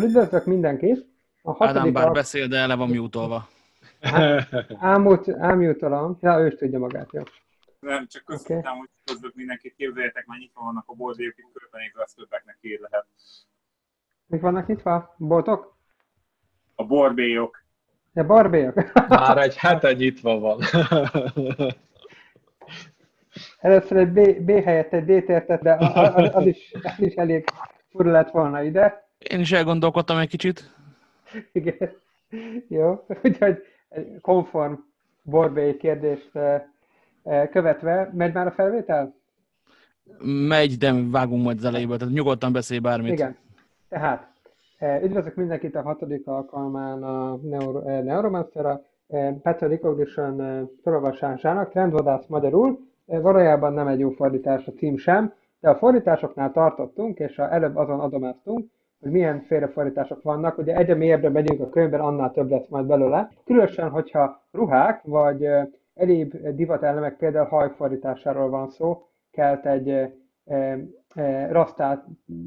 Akkor üdvözlök mindenkit. A Ádám bár beszél, de le van mutolva. Ámult, ámjutolom. Ja, ő is tudja magát, jó. Nem, csak köszönöm, okay. hogy üdvözlök mindenkit. Képzeljétek, már nyitva vannak a boltjék, itt körbenézve az többeknek kér lehet. Mik vannak nyitva? Boltok? A borbélyok. Ja, barbélyok. Már egy hete nyitva van. Először egy B, B helyett egy D-t értett, de az, az, is, az is elég fura lett volna ide. Én is elgondolkodtam egy kicsit. Igen. Jó, úgyhogy konform borbély kérdést eh, eh, követve, megy már a felvétel? Megy, de vágunk majd az elejéből, tehát nyugodtan beszélj bármit. Igen. Tehát, eh, üdvözlök mindenkit a hatodik alkalmán a Neuro, Neuromancer-a Pattern Recognition felolvasásának, trendvadász magyarul. Valójában nem egy jó fordítás a cím sem, de a fordításoknál tartottunk, és a, előbb azon adomáztunk, hogy milyen félrefordítások vannak. Ugye egyre mélyebbre megyünk a könyvben, annál több lesz majd belőle. Különösen, hogyha ruhák, vagy egyéb divatelemek, például hajfordításáról van szó, kelt egy rasztát,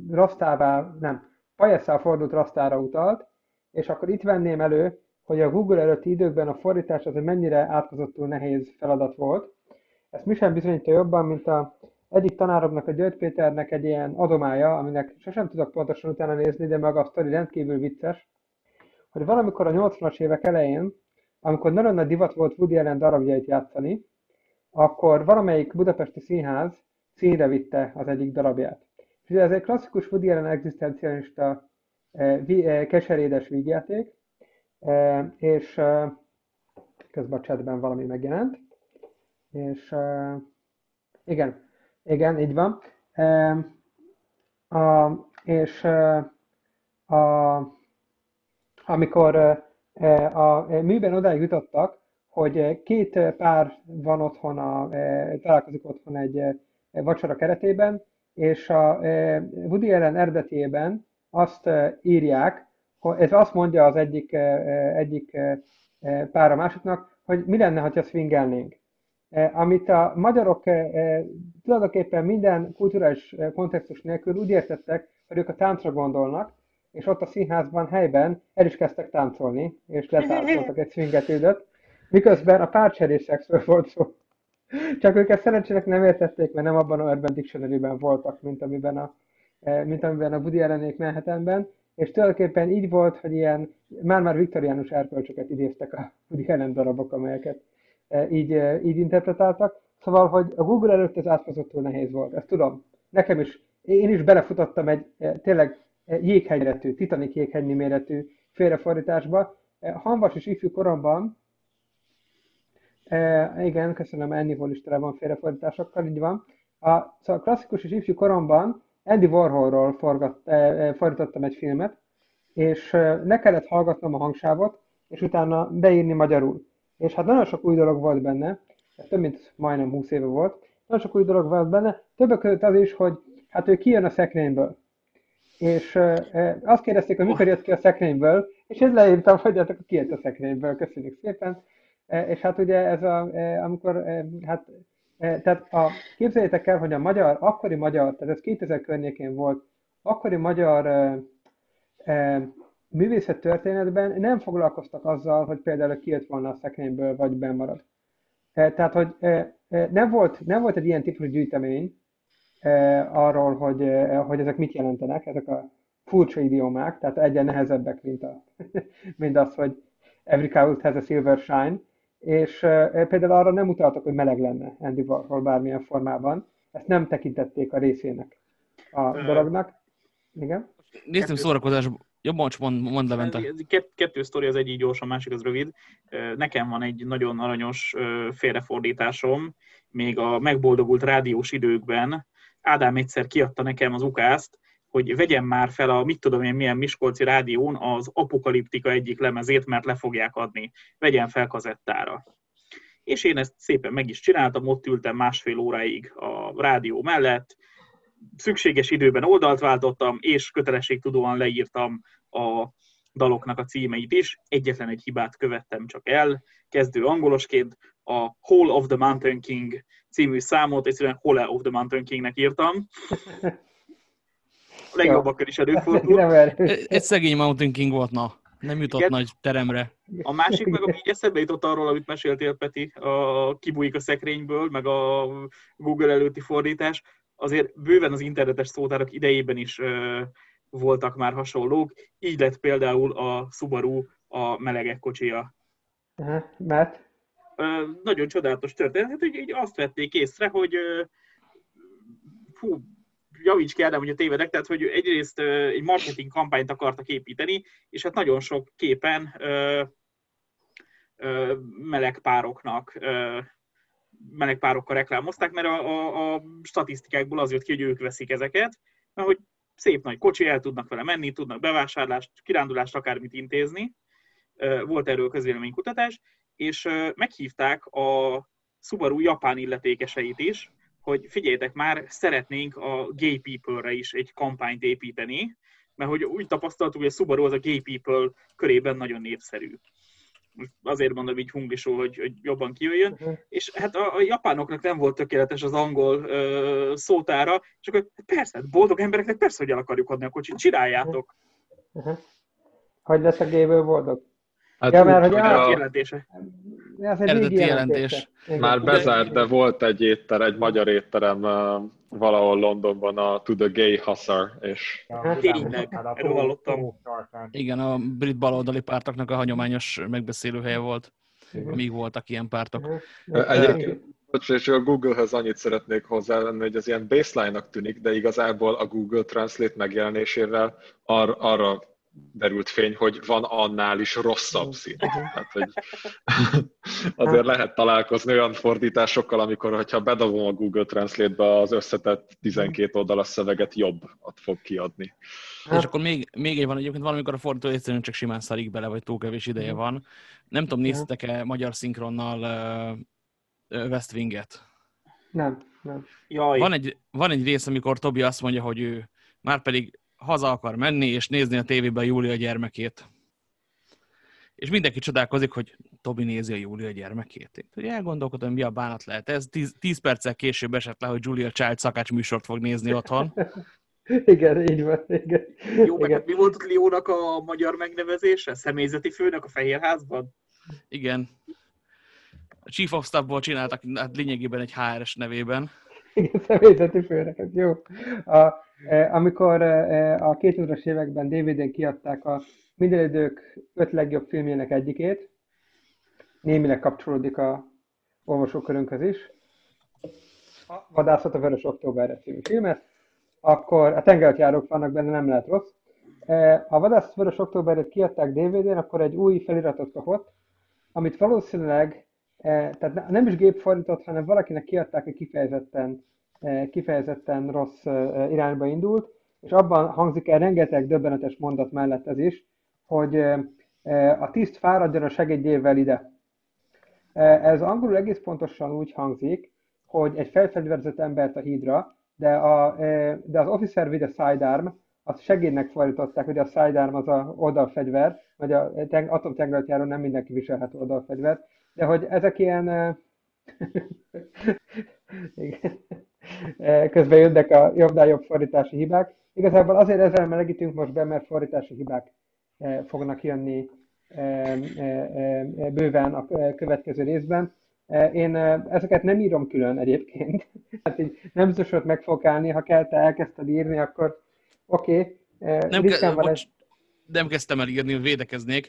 rasztává, nem, pajesszal fordult rasztára utalt, és akkor itt venném elő, hogy a Google előtti időkben a fordítás az egy mennyire átkozottul nehéz feladat volt. Ezt mi sem bizonyítja jobban, mint a egyik tanáromnak, a György Péternek egy ilyen adomája, aminek sosem tudok pontosan utána nézni, de meg a sztori rendkívül vicces, hogy valamikor a 80-as évek elején, amikor nagyon nagy divat volt Woody Allen darabjait játszani, akkor valamelyik budapesti színház színre vitte az egyik darabját. És ez egy klasszikus Woody Allen egzisztencialista eh, eh, keserédes vígjáték, eh, és közben a valami megjelent, és igen, igen, így van. E, a, és a, amikor a műben odáig jutottak, hogy két pár van otthon, a, találkozik otthon egy vacsora keretében, és a Woody Allen eredetében azt írják, ez azt mondja az egyik, egyik pár a másiknak, hogy mi lenne, ha swingelnénk. Eh, amit a magyarok eh, eh, tulajdonképpen minden kulturális kontextus nélkül úgy értettek, hogy ők a táncra gondolnak, és ott a színházban helyben el is kezdtek táncolni, és letáncoltak egy swingetődöt, miközben a párcserés szexről volt szó. Csak ők ezt szerencsének nem értették, mert nem abban a Urban Dictionary-ben voltak, mint amiben a, mint amiben a Woody Allenék Manhattanben, és tulajdonképpen így volt, hogy ilyen már-már viktoriánus erkölcsöket idéztek a Woody Allen darabok, amelyeket E, így, e, így interpretáltak. Szóval, hogy a Google előtt ez átkozottul nehéz volt, ezt tudom. Nekem is, én is belefutottam egy e, tényleg jéghegyretű, Titanic jéghegynyi méretű félrefordításba. Hanvas és ifjú koromban, igen, köszönöm, Annie is tele van félrefordításokkal, így van. A, szóval klasszikus és ifjú koromban Andy Warholról forgat, fordítottam egy filmet, és ne kellett hallgatnom a hangsávot, és utána beírni magyarul. És hát nagyon sok új dolog volt benne, ez több mint majdnem 20 éve volt, nagyon sok új dolog volt benne, többek között az is, hogy hát ő kijön a szekrényből. És e, azt kérdezték, hogy mikor jött ki a szekrényből, és én leírtam, hogy hát akkor kijött a szekrényből, köszönjük szépen. E, és hát ugye ez a, e, amikor, e, hát, e, tehát a, képzeljétek el, hogy a magyar, akkori magyar, tehát ez 2000 környékén volt, akkori magyar e, e, művészet történetben nem foglalkoztak azzal, hogy például kijött volna a szekrényből, vagy bemarad. E, tehát, hogy nem volt, nem volt egy ilyen típusú gyűjtemény arról, hogy, hogy ezek mit jelentenek, ezek a furcsa idiomák, tehát egyen nehezebbek, mint, a, mint az, hogy every cow has a silver shine, és például arra nem utaltak, hogy meleg lenne Andy Warhol bármilyen formában, ezt nem tekintették a részének a dolognak. Igen? Néztem szórakozás Jobb, bocs, mond, mond Levente. Kett, kettő sztori, az egyik gyors, a másik az rövid. Nekem van egy nagyon aranyos félrefordításom, még a megboldogult rádiós időkben. Ádám egyszer kiadta nekem az ukázt, hogy vegyem már fel a mit tudom én milyen Miskolci rádión az Apokaliptika egyik lemezét, mert le fogják adni. Vegyen fel kazettára. És én ezt szépen meg is csináltam, ott ültem másfél óráig a rádió mellett, szükséges időben oldalt váltottam, és kötelességtudóan leírtam a daloknak a címeit is. Egyetlen egy hibát követtem csak el, kezdő angolosként a Hole of the Mountain King című számot, egyszerűen Hole of the Mountain Kingnek írtam. A legjobbakon is előfordul. Egy szegény Mountain King volt, na. Nem jutott Igen. nagy teremre. A másik meg, ami így eszembe jutott arról, amit meséltél, Peti, a kibújik a szekrényből, meg a Google előtti fordítás, azért bőven az internetes szótárak idejében is voltak már hasonlók. Így lett például a Subaru a melegek kocsija. Aha, Mert? Nagyon csodálatos történet, hát, hogy így azt vették észre, hogy fú, javíts ki, Ádám, hogy a tévedek, tehát hogy egyrészt egy marketing kampányt akartak építeni, és hát nagyon sok képen meleg pároknak ö, meleg párokkal reklámozták, mert a, a, a statisztikákból az jött ki, hogy ők veszik ezeket, mert hogy szép nagy kocsi, el tudnak vele menni, tudnak bevásárlást, kirándulást, akármit intézni. Volt erről közvéleménykutatás, és meghívták a Subaru japán illetékeseit is, hogy figyeljetek már, szeretnénk a gay people-re is egy kampányt építeni, mert hogy úgy tapasztaltuk, hogy a Subaru az a gay people körében nagyon népszerű. Most azért mondom így hunglisó, hogy, hogy jobban kijöjjön. Uh-huh. És hát a, a japánoknak nem volt tökéletes az angol ö, szótára, és akkor persze, hát boldog embereknek persze, hogy el akarjuk adni a kocsit, csináljátok. Uh-huh. Hogy lesz a géből boldog? Hát Ja, mert hogy A. Ez egy Eredeti jelentés. Igen. már Igen. bezárt, de volt egy étter, egy magyar étterem uh, valahol Londonban, a To the Gay Hussar, és Tényleg, erről hallottam. Igen, a brit baloldali pártoknak a hagyományos megbeszélőhelye volt, amíg voltak ilyen pártok. Egyébként és a Google-höz annyit szeretnék hozzávenni, hogy ez ilyen baseline-nak tűnik, de igazából a Google Translate megjelenésével ar- arra derült fény, hogy van annál is rosszabb szín. Hát, hogy azért lehet találkozni olyan fordításokkal, amikor, hogyha bedobom a Google Translate-be az összetett 12 oldalas szöveget, jobbat fog kiadni. És akkor még, még egy van, egyébként valamikor a fordító egyszerűen csak simán szarik bele, vagy túl kevés ideje van. Nem tudom, néztetek-e magyar szinkronnal uh, West Winget? Nem, nem. Jaj, Van egy, van egy rész, amikor Tobi azt mondja, hogy ő már pedig haza akar menni, és nézni a tévében Júlia gyermekét. És mindenki csodálkozik, hogy Tobi nézi a Júlia gyermekét. Én hogy elgondolkodom, mi a bánat lehet. Ez tíz, tíz perccel később esett le, hogy Julia Child szakács műsort fog nézni otthon. Igen, így van, igen. jó, meg igen. hát mi volt ott Liónak a magyar megnevezése? Személyzeti főnök a Fehérházban? Igen. A Chief of Staffból csináltak hát lényegében egy HRS nevében. Igen, személyzeti főnöket, jó. A, e, amikor e, a 2000-es években DVD-n kiadták a minden idők öt legjobb filmjének egyikét, némileg kapcsolódik a olvasókörünkhöz is, a Vadászat a Vörös Októberre című filmet, akkor a tengerjárók vannak benne, nem lehet rossz. E, A Vadászat Vörös Októberét kiadták DVD-n, akkor egy új feliratot kapott, amit valószínűleg tehát ne- nem is gép fordított, hanem valakinek kiadták, hogy kifejezetten, eh, kifejezetten rossz eh, irányba indult, és abban hangzik el rengeteg döbbenetes mondat mellett ez is, hogy a tiszt fáradjon a segédjével ide. Ez angolul egész pontosan úgy hangzik, hogy egy felfegyverzett embert a hídra, de, a, de az officer with a sidearm, azt segédnek fordították, hogy a sidearm az a oldalfegyver, vagy a teng- atomtengeralattjáró nem mindenki viselhet oldalfegyvert, de hogy ezek ilyen... Igen. Közben jönnek a jobbnál jobb fordítási hibák. Igazából azért ezzel melegítünk most be, mert fordítási hibák fognak jönni bőven a következő részben. Én ezeket nem írom külön egyébként. Hát így nem biztos, hogy meg fogok állni, ha kell, te elkezdted írni, akkor oké. Okay. Nem, Ritkán ke- van ez. bocs, nem kezdtem el írni, védekeznék.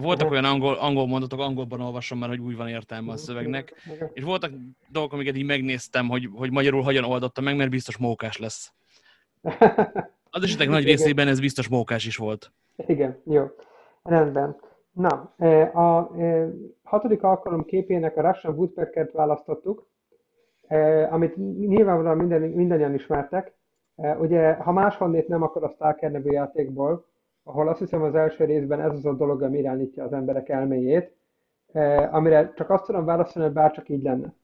Voltak olyan angol, angol mondatok, angolban olvasom már, hogy úgy van értelme a szövegnek. És voltak dolgok, amiket így megnéztem, hogy, hogy magyarul hogyan oldotta meg, mert biztos mókás lesz. Az esetek nagy részében ez biztos mókás is volt. Igen, jó. Rendben. Na, a hatodik alkalom képének a Russian Woodpecker-t választottuk, amit nyilvánvalóan minden, mindannyian ismertek. Ugye, ha máshonnét nem, akkor a Stalker nevű játékból, ahol azt hiszem az első részben ez az a dolog, ami irányítja az emberek elméjét, eh, amire csak azt tudom válaszolni, hogy bárcsak így lenne.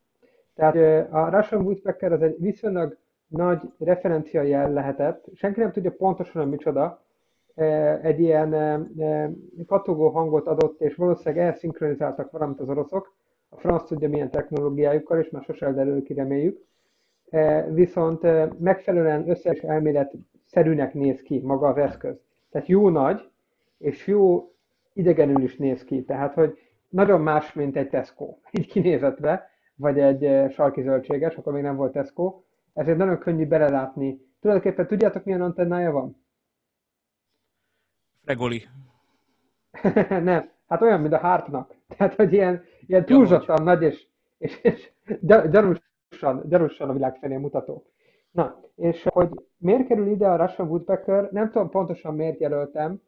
Tehát eh, a Russian Woodpecker az egy viszonylag nagy referencia jel lehetett. Senki nem tudja pontosan, hogy micsoda, eh, egy ilyen kattogó hangot adott, és valószínűleg elszinkronizáltak valamit az oroszok. A franc tudja milyen technológiájukkal, és már sose derül ki, reméljük. Viszont megfelelően összes elmélet szerűnek néz ki maga az eszköz. Tehát jó nagy, és jó idegenül is néz ki. Tehát, hogy nagyon más, mint egy Tesco, így kinézetve, vagy egy eh, sarki zöldséges, akkor még nem volt Tesco, ezért nagyon könnyű belelátni. Tulajdonképpen tudjátok, milyen antennája van? Regoli. nem, hát olyan, mint a Harpnak. Tehát, hogy ilyen, ilyen túlzottan nagy és, és, és gyanúsan, gyanúsan a világ felé mutató. Na, és hogy miért kerül ide a Russian Woodpecker, nem tudom pontosan miért jelöltem,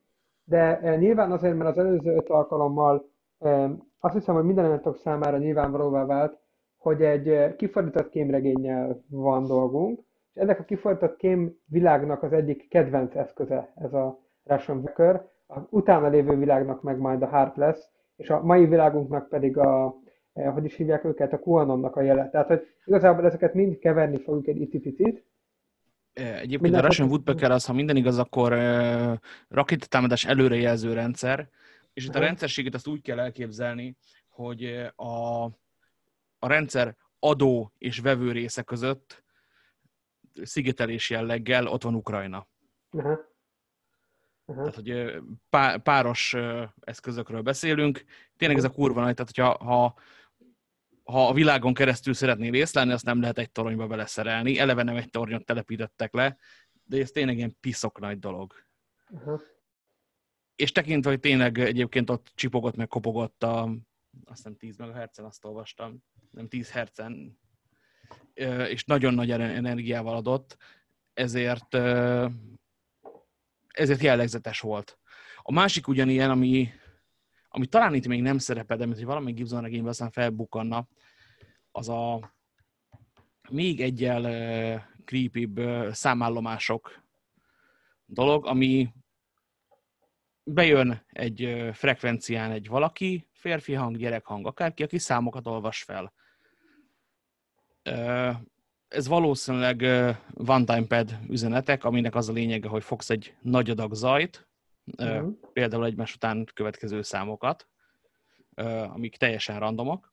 de eh, nyilván azért, mert az előző öt alkalommal eh, azt hiszem, hogy minden számára nyilvánvalóvá vált, hogy egy eh, kifordított kémregénnyel van dolgunk, és ennek a kifordított kém világnak az egyik kedvenc eszköze ez a Russian Woodpecker, a utána lévő világnak meg majd a Harp lesz, és a mai világunknak pedig a, hogy is hívják őket, a QAnonnak a jele. Tehát, hogy igazából ezeket mind keverni fogjuk egy icipicit, Egyébként Minden a Russian Woodpecker az, ha minden igaz, akkor uh, rakétatámadás előrejelző rendszer, és itt a rendszerséget azt úgy kell elképzelni, hogy a, a rendszer adó és vevő része között szigetelés jelleggel ott van Ukrajna. Aha. Tehát, hogy pá, páros eszközökről beszélünk. Tényleg ez a kurva nagy, tehát hogyha ha ha a világon keresztül szeretnél részt lenni, azt nem lehet egy toronyba beleszerelni. Eleve nem egy tornyot telepítettek le, de ez tényleg ilyen piszok nagy dolog. Uh-huh. És tekintve, hogy tényleg egyébként ott csipogott, meg kopogott a, azt nem 10 MHz-en, azt olvastam, nem 10 Hz-en, és nagyon nagy energiával adott, ezért, ezért jellegzetes volt. A másik ugyanilyen, ami ami talán itt még nem szerepel, de hogy valami Gibson regényben aztán felbukkanna, az a még egyel uh, creepybb uh, számállomások dolog, ami bejön egy uh, frekvencián egy valaki, férfi hang, gyerek hang, akárki, aki számokat olvas fel. Uh, ez valószínűleg one-time pad üzenetek, aminek az a lényege, hogy fogsz egy nagy adag zajt, uh-huh. például egymás után következő számokat, amik teljesen randomok.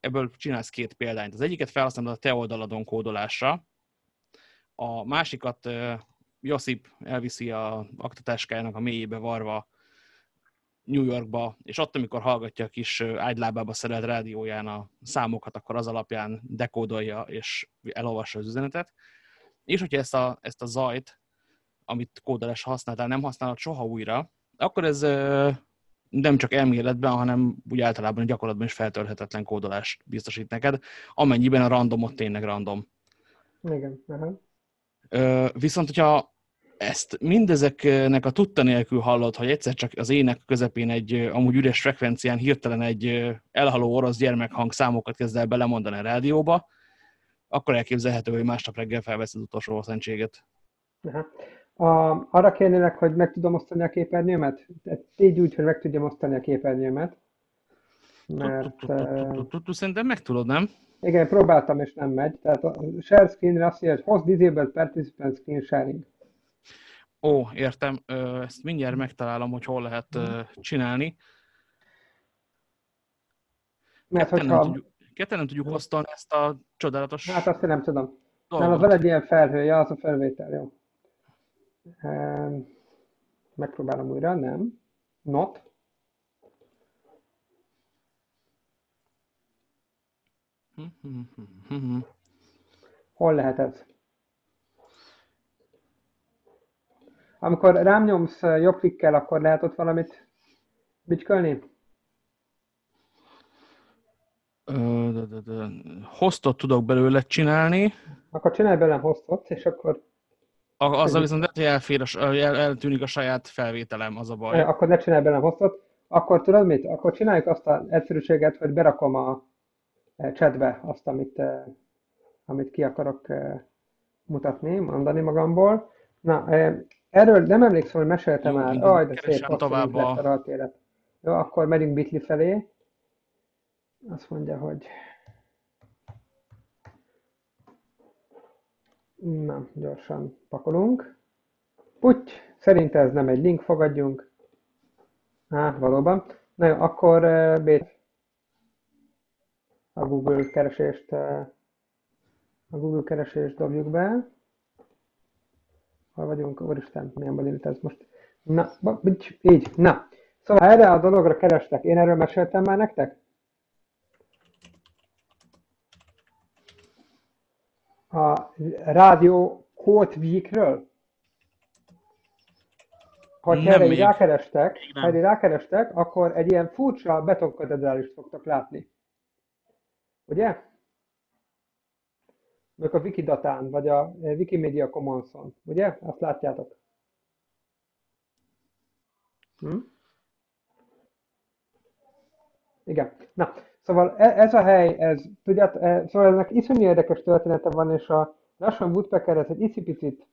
Ebből csinálsz két példányt. Az egyiket felhasználod a te oldaladon kódolásra, a másikat Josip elviszi a aktatáskájának a mélyébe varva New Yorkba, és ott, amikor hallgatja a kis ágylábába szerelt rádióján a számokat, akkor az alapján dekódolja és elolvassa az üzenetet. És hogyha ezt a, ezt a zajt amit kódolás használtál, nem használod soha újra, akkor ez nem csak elméletben, hanem úgy általában gyakorlatban is feltörhetetlen kódolást biztosít neked, amennyiben a randomot tényleg random. Igen. Uh-huh. Viszont, hogyha ezt mindezeknek a tudta nélkül hallod, hogy egyszer csak az ének közepén egy amúgy üres frekvencián hirtelen egy elhaló orosz gyermekhang számokat kezd el belemondani a rádióba, akkor elképzelhető, hogy másnap reggel felvesz az utolsó szentséget. Uh-huh. A, arra kérnélek, hogy meg tudom osztani a képernyőmet? Tégy úgy, hogy meg tudjam osztani a képernyőmet. Mert... Szerintem meg tudod, nem? Igen, próbáltam, és nem megy. Tehát a share screen azt mondja, hogy host disabled participant screen sharing. Ó, értem. Ezt mindjárt megtalálom, hogy hol lehet csinálni. Mert hogyha... nem tudjuk, ketten nem tudjuk osztani ezt a csodálatos... Hát azt én nem tudom. Dolgot. Az van egy ilyen felhője, az a felvétel, jó. Megpróbálom újra, nem. Not. Hol lehet ez? Amikor rám nyomsz jobb klikkel, akkor lehet ott valamit bicskölni? Hostot tudok belőle csinálni. Akkor csinálj belőle hostot, és akkor azzal viszont lehet, hogy elfér a, el, eltűnik a saját felvételem, az a baj. Akkor ne csinálj benne hostot. Akkor tudod mit? Akkor csináljuk azt az egyszerűséget, hogy berakom a e, chatbe azt, amit, e, amit ki akarok e, mutatni, mondani magamból. Na, erről nem emlékszem, hogy meséltem már. Aj, de szép, tovább a... a Jó, akkor megyünk Bitli felé. Azt mondja, hogy Na, gyorsan pakolunk. Puty, szerint ez nem egy link, fogadjunk. Á, valóban. Na jó, akkor uh, a Google keresést uh, a Google keresést dobjuk be. hol vagyunk, úristen, milyen bonyolult ez most. Na, így, na. Szóval erre a dologra kerestek. Én erről meséltem már nektek? A rádió Weekről? Ha erre rákerestek, ha erre rákerestek, akkor egy ilyen furcsa betonkatedrálist fogtok látni. Ugye? Meg a Wikidatán, vagy a Wikimedia Commons-on. Ugye? Azt látjátok. Hm? Igen. Na, szóval e, ez a hely, ez, tudját, e, szóval ennek iszonyú érdekes története van, és a National Woodpecker ez egy icipicit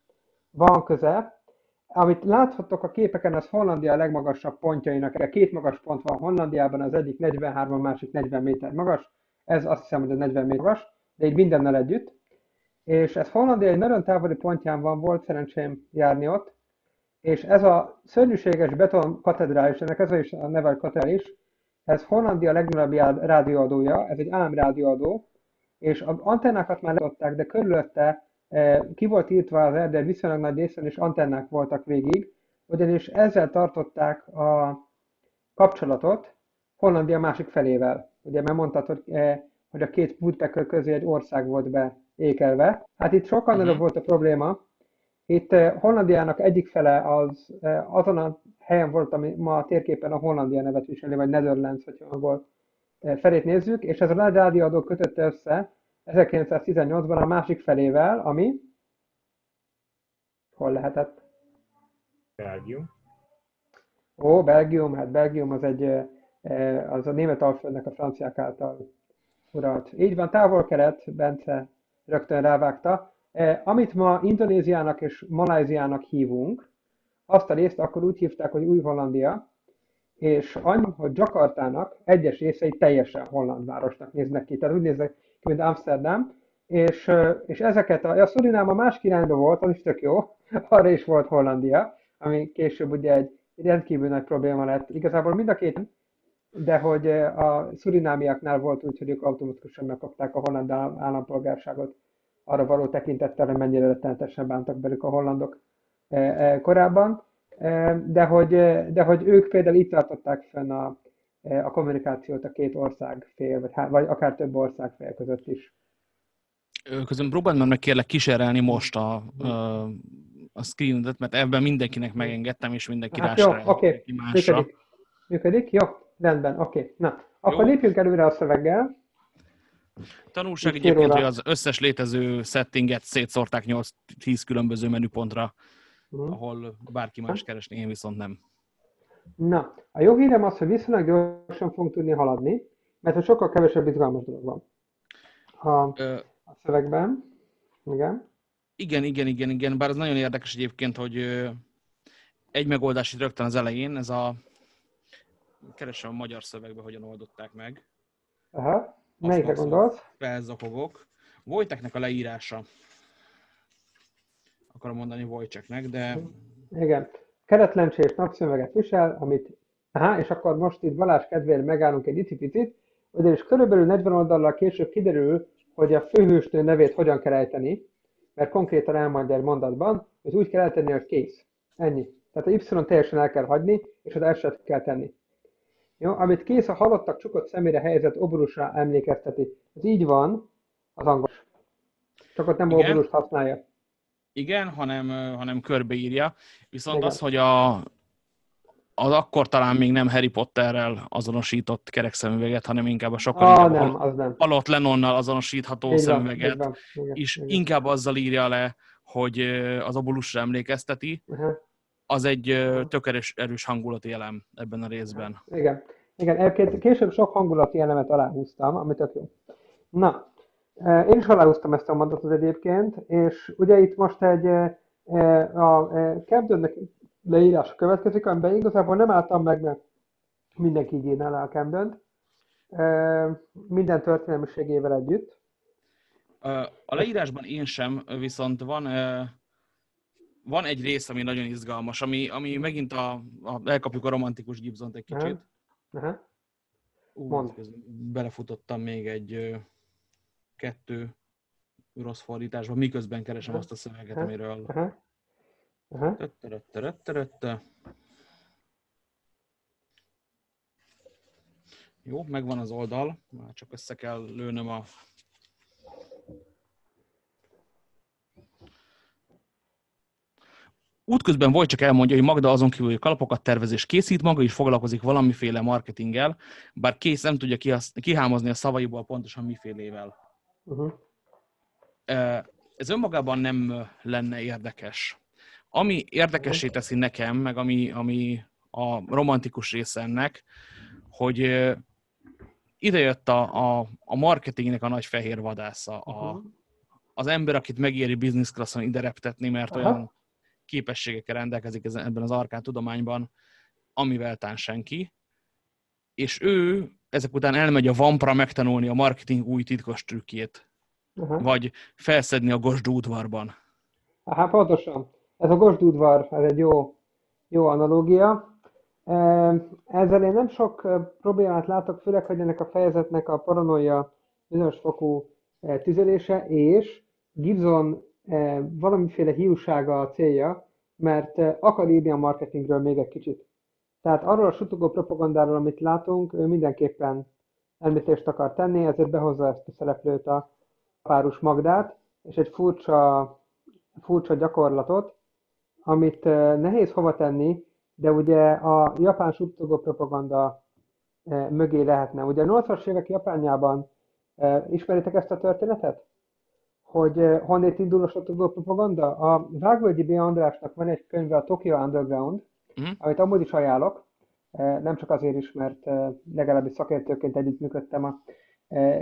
van köze. Amit láthattok a képeken, az Hollandia a legmagasabb pontjainak. Két magas pont van Hollandiában, az egyik 43, a másik 40 méter magas. Ez azt hiszem, hogy a 40 méter magas, de így mindennel együtt. És ez Hollandia egy nagyon távoli pontján van, volt szerencsém járni ott, és ez a szörnyűséges beton katedrális, ennek ez is a neve katedrális, ez Hollandia legnagyobb rádióadója, ez egy rádióadó, és az antennákat már leadták, de körülötte eh, ki volt írtva az erdő viszonylag nagy részen, és antennák voltak végig, ugyanis ezzel tartották a kapcsolatot Hollandia másik felével. Ugye, mert mondtad, hogy, eh, hogy a két Woodpecker közé egy ország volt beékelve. Hát itt sokkal nagyobb uh-huh. volt a probléma. Itt eh, Hollandiának egyik fele az azon a helyen volt, ami ma a térképen a Hollandia nevet viseli, vagy Netherlands, hogyha angol eh, felét nézzük, és ez a nagy rádióadó kötötte össze 1918-ban a másik felével, ami hol lehetett? Belgium. Ó, Belgium, hát Belgium az egy, eh, eh, az a német alföldnek a franciák által uralt. Így van, távol-kelet, Bence rögtön rávágta. Amit ma Indonéziának és Maláziának hívunk, azt a részt akkor úgy hívták, hogy Új-Hollandia, és annyi, hogy Jakartának egyes részei teljesen holland városnak néznek ki. Tehát úgy néznek ki, mint Amsterdam, és, és ezeket a, a Surinám a másik irányba volt, az is tök jó, arra is volt Hollandia, ami később ugye egy rendkívül nagy probléma lett. Igazából mind a két, de hogy a szurinámiaknál volt úgy, hogy ők automatikusan megkapták a holland állampolgárságot arra való tekintettel, hogy mennyire rettenetesen bántak belük a hollandok. E, e, korábban, e, de hogy, de hogy ők például itt tartották fenn a, a kommunikációt a két ország fél, vagy, vagy akár több ország fél között is. Közben próbáld már meg kérlek kísérelni most a, a, a screenedet, mert ebben mindenkinek megengedtem, és mindenki hát jó, oké, okay. működik. Működik? Jó, rendben, oké. Okay. Na, akkor jó. lépjünk előre a szöveggel. Tanulság egyébként, hogy az összes létező settinget szétszórták 8-10 különböző menüpontra uh-huh. ahol bárki más keresni, én viszont nem. Na, a jó hírem az, hogy viszonylag gyorsan fogunk tudni haladni, mert hogy sokkal kevesebb izgalmas dolog van a, Ö... a szövegben. Igen. Igen, igen, igen, igen, bár az nagyon érdekes egyébként, hogy egy megoldás itt rögtön az elején, ez a keresem a magyar szövegbe, hogyan oldották meg. Aha, melyikre gondolsz? Felzakogok. Vojteknek a leírása akarom mondani Wojciechnek, de... Igen. Keretlencsés napszöveget visel, amit... Aha, és akkor most itt Balázs kedvére megállunk egy icipicit, ugyanis körülbelül 40 oldallal később kiderül, hogy a főhősnő nevét hogyan kell ejteni, mert konkrétan elmondja egy mondatban, hogy úgy kell eltenni, hogy kész. Ennyi. Tehát a Y teljesen el kell hagyni, és az S-et kell tenni. Jó? Amit kész a halottak csukott szemére helyezett oborusra emlékezteti. Ez így van az angol. Csak ott nem oborust használja igen, hanem, hanem körbeírja. Viszont igen. az, hogy a, az akkor talán még nem Harry Potterrel azonosított kerekszemüveget, hanem inkább a sokkal ah, inkább nem, az nem. Alott Lennonnal azonosítható igen, szemüveget, igen, igen, és igen. inkább azzal írja le, hogy az obulusra emlékezteti, uh-huh. Az egy tök erős, erős hangulati elem ebben a részben. Igen. Igen, később sok hangulati elemet aláhúztam, amit tök jó. Na, én is aláhúztam ezt a mondatot egyébként, és ugye itt most egy a Camdennek leírás következik, amiben igazából nem álltam meg, mert mindenki így írná le a camden minden történelmiségével együtt. A leírásban én sem, viszont van, van egy rész, ami nagyon izgalmas, ami, ami megint a, a, elkapjuk a romantikus gibson egy kicsit. Aha. Ú, belefutottam még egy kettő rossz fordításban, miközben keresem azt a szöveget, amiről... Aha. Tötterötterötterötte. Jó, megvan az oldal, már csak össze kell lőnöm a... Útközben volt csak elmondja, hogy Magda azon kívül, hogy kalapokat tervez és készít, maga is foglalkozik valamiféle marketinggel, bár kész nem tudja kihasz- kihámozni a szavaiból pontosan mifélével. Uh-huh. Ez önmagában nem lenne érdekes. Ami érdekessé teszi nekem, meg ami, ami a romantikus része ennek, hogy idejött a, a, a marketingnek a nagy fehér vadásza, a, Uh-huh. az ember, akit megéri business classon ide reptetni, mert Aha. olyan képességekkel rendelkezik ebben az arkán tudományban, amivel tán senki, és ő ezek után elmegy a Vampra megtanulni a marketing új titkos trükkjét, Aha. vagy felszedni a Gosdú udvarban. Hát pontosan. Ez a Gosdúdvar, ez egy jó, jó analógia. Ezzel én nem sok problémát látok, főleg, hogy ennek a fejezetnek a paranoia bizonyos fokú tüzelése, és Gibson valamiféle hiúsága a célja, mert akar írni a marketingről még egy kicsit. Tehát arról a sutogó propagandáról, amit látunk, ő mindenképpen említést akar tenni, ezért behozza ezt a szereplőt, a párus Magdát, és egy furcsa furcsa gyakorlatot, amit eh, nehéz hova tenni, de ugye a japán suttogó propaganda mögé lehetne. Ugye a 80-as évek Japánjában ismeritek ezt a történetet? Hogy eh, honnét indul a suttogó propaganda? A Vágvölgyi B. Andrásnak van egy könyve, a Tokyo Underground, Mhm. amit amúgy is ajánlok, eh, nem csak azért is, mert eh, legalábbis szakértőként együttműködtem a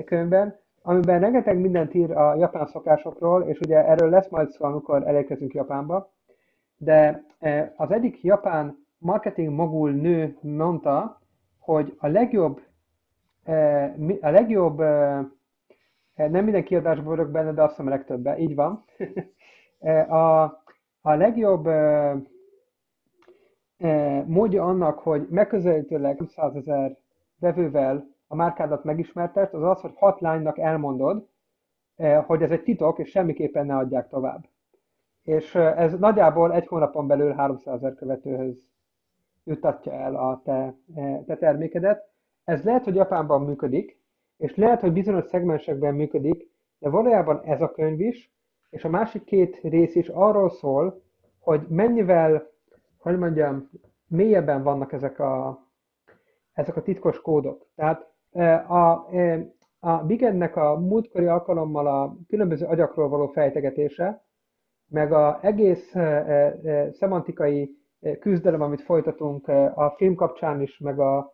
könyvben, amiben rengeteg mindent ír a japán szokásokról, és ugye erről lesz majd szó, amikor elérkezünk Japánba, de az egyik japán marketing mogul nő mondta, hogy a legjobb, a legjobb, nem minden kiadásban vagyok benne, de azt hiszem a legtöbben, így van. Eh, A, a legjobb eh, eh, módja annak, hogy megközelítőleg 100 ezer vevővel a márkádat megismertest, az az, hogy hat lánynak elmondod, eh, hogy ez egy titok, és semmiképpen ne adják tovább. És eh, ez nagyjából egy hónapon belül 300 ezer követőhöz juttatja el a te, eh, te termékedet. Ez lehet, hogy Japánban működik, és lehet, hogy bizonyos szegmensekben működik, de valójában ez a könyv is, és a másik két rész is arról szól, hogy mennyivel, hogy mondjam, mélyebben vannak ezek a, ezek a titkos kódok. Tehát eh, a, eh, a Bigednek a múltkori alkalommal a különböző agyakról való fejtegetése, meg a egész eh, szemantikai küzdelem, amit folytatunk a film kapcsán is, meg a,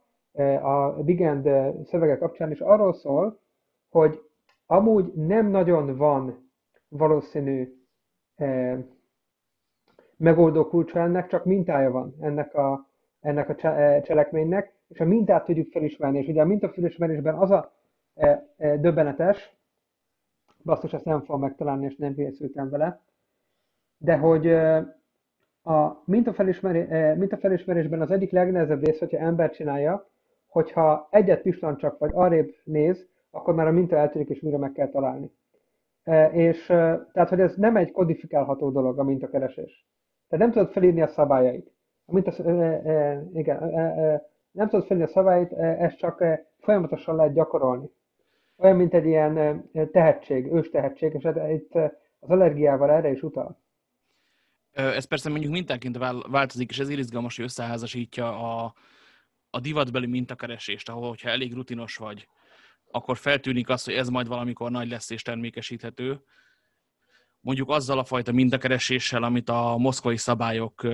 a Big End eh, szövege kapcsán is arról szól, hogy amúgy nem nagyon van valószínű megoldó kulcsa ennek, csak mintája van ennek a, ennek a cse- cselekménynek, és a mintát tudjuk felismerni. És ugye a mintafelismerésben az a döbbenetes, basszus, ezt nem fogom megtalálni, és nem készültem vele, de hogy a mintafelismerésben az egyik legnehezebb rész, hogyha ember csinálja, hogyha egyet pislan vagy arrébb néz, akkor már a minta eltűnik, és újra meg kell találni. E, És e, tehát, hogy ez nem egy kodifikálható dolog a mintakeresés. Tehát nem tudod felírni a szabályait. A minta, e, igen, nem tudod felírni a szabályait, ezt csak folyamatosan lehet gyakorolni. Olyan, mint egy ilyen tehetség, ős tehetség, és hát itt az allergiával erre is utal. Ez persze mondjuk mintánként vál- változik, és ezért izgalmas, hogy összeházasítja a, a divatbeli mintakeresést, ahol, hogyha elég rutinos vagy, akkor feltűnik az, hogy ez majd valamikor nagy lesz és termékesíthető. Mondjuk azzal a fajta mintakereséssel, amit a moszkvai szabályok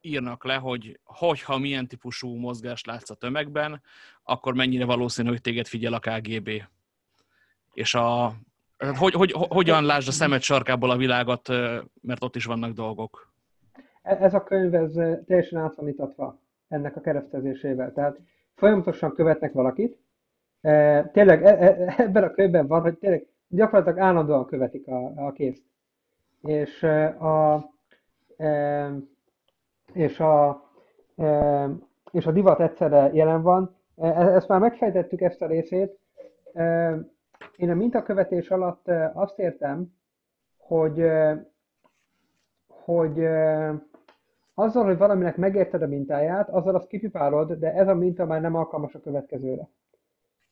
írnak le, hogy hogyha milyen típusú mozgást látsz a tömegben, akkor mennyire valószínű, hogy téged figyel a KGB. És a, hát hogy, hogy, hogyan lásd a szemed sarkából a világot, mert ott is vannak dolgok. E- Ez a könyv ez teljesen át van ennek a keresztezésével. Tehát folyamatosan követnek valakit. E, Tényleg e- e- ebben a könyvben van, hogy tényleg gyakorlatilag állandóan követik a, a készt. És eh, a, e, és a, e, és a divat egyszerre jelen van. E, Ezt már megfejtettük ezt a részét. E, Én a mintakövetés alatt eh, azt értem, hogy hogy azzal, hogy valaminek megérted a mintáját, azzal azt kipipálod, de ez a minta már nem alkalmas a következőre,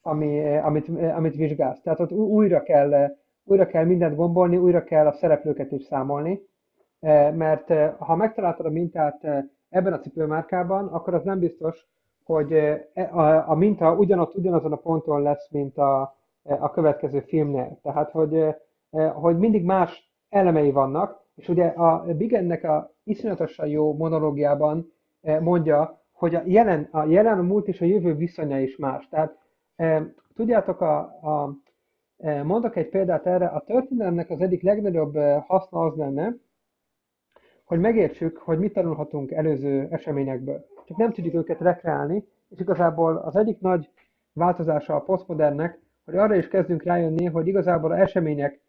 ami, amit, amit vizsgálsz. Tehát ott újra kell, újra kell mindent gombolni, újra kell a szereplőket is számolni, mert ha megtaláltad a mintát ebben a cipőmárkában, akkor az nem biztos, hogy e, a minta ugyanott, ugyanazon a ponton lesz, mint a, a következő filmnél. Tehát, hogy, hogy mindig más elemei vannak, és ugye a Bigennek a iszonyatosan jó monológiában mondja, hogy a jelen, a jelen, a múlt és a jövő viszonya is más. Tehát tudjátok, a, a, mondok egy példát erre, a történelemnek az egyik legnagyobb haszna az lenne, hogy megértsük, hogy mit tanulhatunk előző eseményekből. Csak nem tudjuk őket rekreálni, és igazából az egyik nagy változása a posztmodernnek, hogy arra is kezdünk rájönni, hogy igazából a események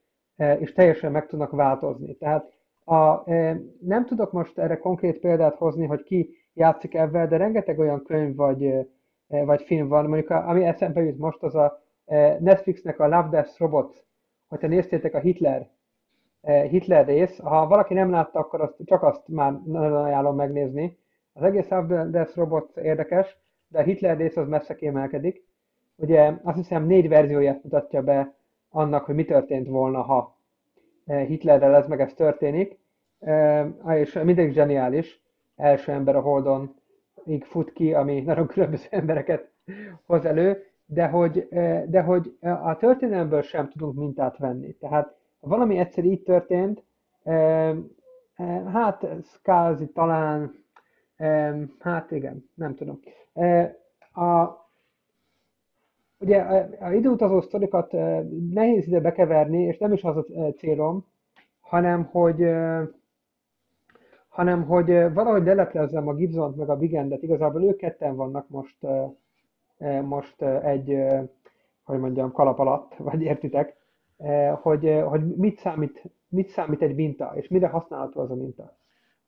is teljesen meg tudnak változni. Tehát a, nem tudok most erre konkrét példát hozni, hogy ki játszik ebben, de rengeteg olyan könyv vagy, vagy film van, mondjuk ami eszembe jut most, az a Netflixnek a Love, Death, Robots, hogyha néztétek a Hitler Hitler rész. Ha valaki nem látta, akkor azt, csak azt már nagyon ajánlom megnézni. Az egész Love, Death, Robots érdekes, de a Hitler rész az messze kiemelkedik. Ugye azt hiszem négy verzióját mutatja be annak, hogy mi történt volna, ha Hitlerrel ez meg ez történik, és mindig zseniális. Első ember a Holdon így fut ki, ami nagyon különböző embereket hoz elő, de hogy, de hogy a történelemből sem tudunk mintát venni. Tehát valami egyszer így történt, hát Skázi talán, hát igen, nem tudom. A, ugye a, időutazó sztorikat nehéz ide bekeverni, és nem is az a célom, hanem hogy hanem hogy valahogy leleplezzem a Gibson meg a Bigendet, igazából ők ketten vannak most, most egy, hogy mondjam, kalap alatt, vagy értitek, hogy, hogy mit, számít, mit számít egy minta, és mire használható az a minta.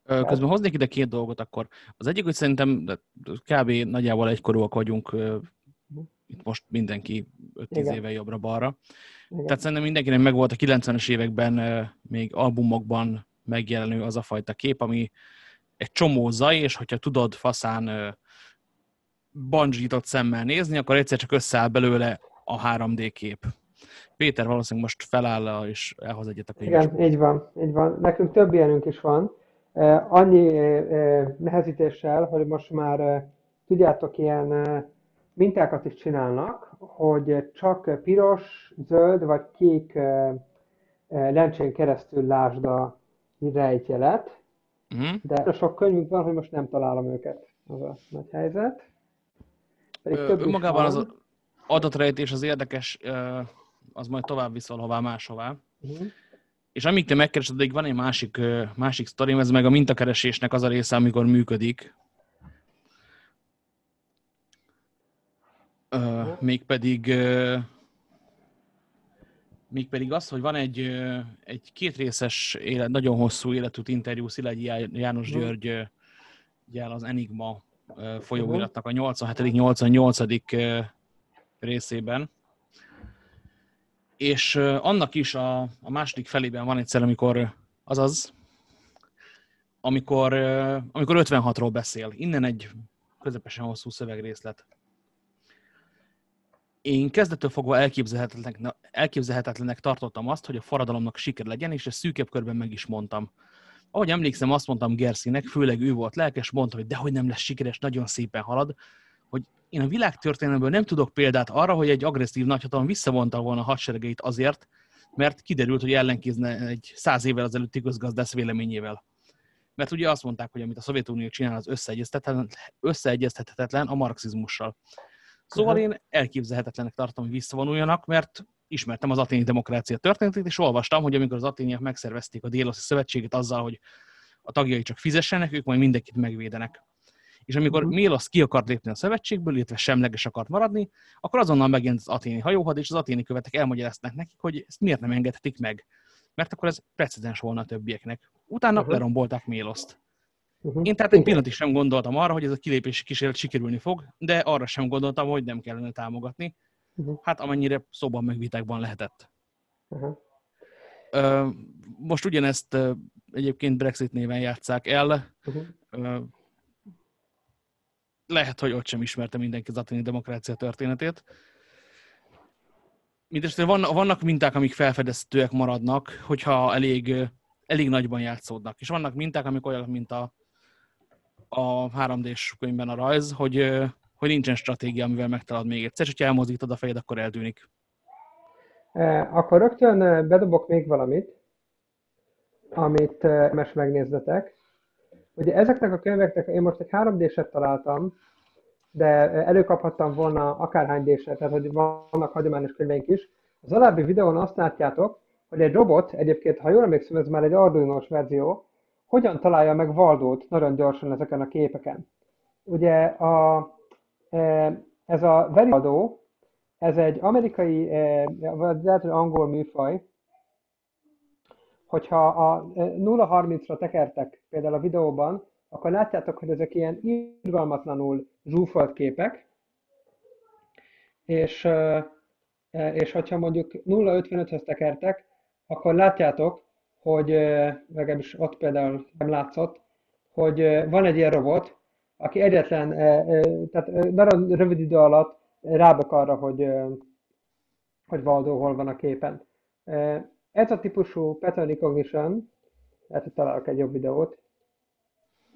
Közben hoznék ide két dolgot akkor. Az egyik, hogy szerintem kb. nagyjából egykorúak vagyunk, itt most mindenki 5-10 éve jobbra-balra. Tehát szerintem mindenkinek megvolt a 90-es években még albumokban megjelenő az a fajta kép, ami egy csomó zaj, és hogyha tudod faszán bungee szemmel nézni, akkor egyszer csak összeáll belőle a 3D kép. Péter valószínűleg most feláll és elhoz egyet a könyvet. Igen, így van, így van. Nekünk több ilyenünk is van. Annyi nehezítéssel, hogy most már tudjátok, ilyen mintákat is csinálnak, hogy csak piros, zöld vagy kék lencsén keresztül lásd a rejtjelet, uh-huh. de sok könyvünk van, hogy most nem találom őket. Az a nagy helyzet. Pedig Ö, magában van. az adatrejtés az érdekes, az majd tovább viszol hová máshová. Uh-huh. És amíg te megkeresed, addig van egy másik, másik sztorim, ez meg a mintakeresésnek az a része, amikor működik. Uh, mégpedig, uh, mégpedig az, hogy van egy, uh, egy kétrészes, élet, nagyon hosszú életút interjú Szilágyi János uh-huh. György uh, az Enigma uh, folyóiratnak a 87.-88. részében, és annak is a, a második felében van egyszer, amikor, azaz, amikor, amikor 56-ról beszél. Innen egy közepesen hosszú szövegrészlet. Én kezdettől fogva elképzelhetetlenek, elképzelhetetlenek tartottam azt, hogy a forradalomnak siker legyen, és ezt szűkebb körben meg is mondtam. Ahogy emlékszem, azt mondtam Gerszének, főleg ő volt lelkes, mondta, hogy dehogy nem lesz sikeres, nagyon szépen halad, én a világtörténelemből nem tudok példát arra, hogy egy agresszív nagyhatalom visszavonta volna a hadseregeit azért, mert kiderült, hogy ellenkézne egy száz évvel az előtti közgazdász véleményével. Mert ugye azt mondták, hogy amit a Szovjetunió csinál, az összeegyeztethetetlen, összeegyeztethetetlen a marxizmussal. Szóval én elképzelhetetlenek tartom, hogy visszavonuljanak, mert ismertem az aténi demokrácia történetét, és olvastam, hogy amikor az aténiek megszervezték a Déloszi Szövetséget azzal, hogy a tagjai csak fizessenek, ők majd mindenkit megvédenek és amikor uh-huh. Mélosz ki akart lépni a szövetségből, illetve semleges akart maradni, akkor azonnal megjelent az aténi hajóhad, és az aténi követek elmagyarázták nekik, hogy ezt miért nem engedhetik meg. Mert akkor ez precedens volna a többieknek. Utána uh-huh. lerombolták Méloszt. Uh-huh. Én tehát egy pillanatig sem gondoltam arra, hogy ez a kilépési kísérlet sikerülni fog, de arra sem gondoltam, hogy nem kellene támogatni. Uh-huh. Hát amennyire szóban meg vitákban lehetett. Uh-huh. Most ugyanezt egyébként Brexit néven játszák el. Uh-huh. Ö, Lehet, hogy ott sem ismerte mindenki az ateni demokrácia történetét. Mindenesetre van, vannak minták, amik felfedezhetőek maradnak, hogyha elég, ö, elég nagyban játszódnak. És vannak minták, amik olyanok, mint a, a 3D-s könyvben a rajz, hogy, hogy nincsen stratégia, amivel megtalad még egyszer, és hogyha elmozdítod a fejed, akkor eltűnik. Eh, Akkor rögtön bedobok még valamit, amit mes megnézzetek. Ugye ezeknek a könyveknek én most egy 3D-set találtam, de előkaphattam volna akárhány d tehát hogy vannak hagyományos könyveink is. Az alábbi videón azt látjátok, hogy egy robot, egyébként, ha jól emlékszem, ez már egy Arduino-s verzió, hogyan találja meg Valdót nagyon gyorsan ezeken a képeken. Ugye a, eh, ez a Verivaldo, ez egy amerikai, eh, vagy lehet, hogy angol műfaj, hogyha a eh, 0-30-ra tekertek például a videóban, akkor látjátok, hogy ezek ilyen irgalmatlanul zsúfolt képek, és, és hogyha mondjuk 0-55-höz tekertek, akkor látjátok, hogy legalábbis ott például nem látszott, hogy van egy ilyen robot, aki egyetlen, eh, eh, tehát eh, nagyon rövid idő alatt rábök arra, hogy, hogy Valdo hol van a képen. Ez a típusú pattern recognition, lehet, hogy találok egy jobb videót.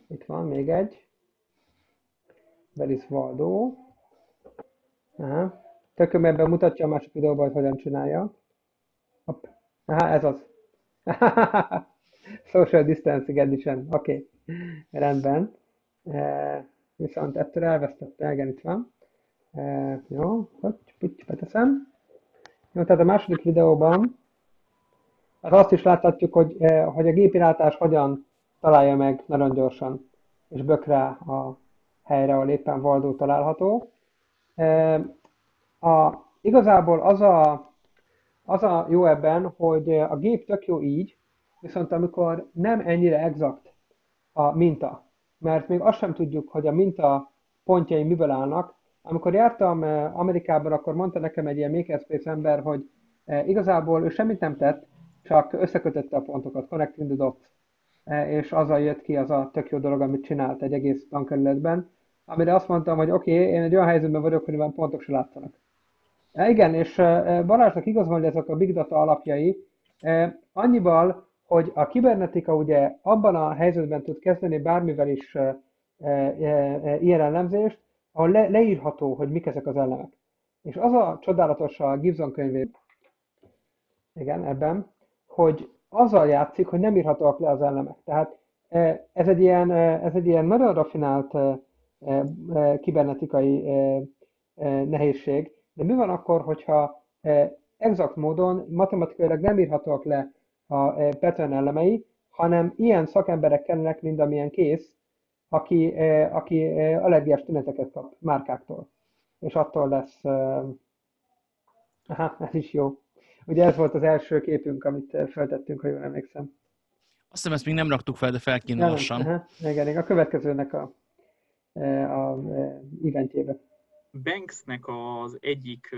Itt van még egy. Where is Valdo? Aha. Tököm ebben mutatja a másik videóban, hogy hogyan csinálja. Hopp. Aha, ez az. Social Distancing Edition. Oké. Okay. Rendben. E, viszont ettől elvesztette, igen, itt van. E, jó, hogy puty, beteszem. Jó, tehát a második videóban hát azt is láthatjuk, hogy, e, hogy a gépirátás hogyan találja meg nagyon gyorsan, és bök a helyre, ahol éppen Valdó található. E, a, igazából az a, az a jó ebben, hogy a gép tök jó így, viszont amikor nem ennyire exakt a minta, mert még azt sem tudjuk, hogy a minta pontjai miből állnak. Amikor jártam eh, Amerikában, akkor mondta nekem egy ilyen Makerspace ember, hogy eh, igazából ő semmit nem tett, csak összekötötte a pontokat, connecting the dots, Eh, és azzal jött ki az a tök jó dolog, amit csinált egy egész tankerületben, amire azt mondtam, hogy oké, okay, én egy olyan helyzetben vagyok, hogy pontok se látszanak. Igen, és Balázsnak igaz van, hogy ezek a big data alapjai, annyival, hogy a kibernetika ugye abban a helyzetben tud kezdeni bármivel is ilyen elemzést, ahol le, leírható, hogy mik ezek az elemek. És az a csodálatos a Gibson könyvében, igen, ebben, hogy azzal játszik, hogy nem írhatóak le az elemek. Tehát ez egy ilyen, ez egy ilyen nagyon rafinált kibernetikai nehézség, de mi van akkor, hogyha eh, exakt módon matematikailag nem írhatóak le a eh, pattern elemei, hanem ilyen szakemberek kellenek, mint amilyen kész, aki, eh, aki allergiás tüneteket kap márkáktól. És attól lesz... Aha, ez is jó. Ugye ez volt az első képünk, amit feltettünk, ha jól emlékszem. Azt hiszem, ezt még nem raktuk fel, de fel kéne lassan. igen, igen, a következőnek a, a, a eventjébe. Banksnek az egyik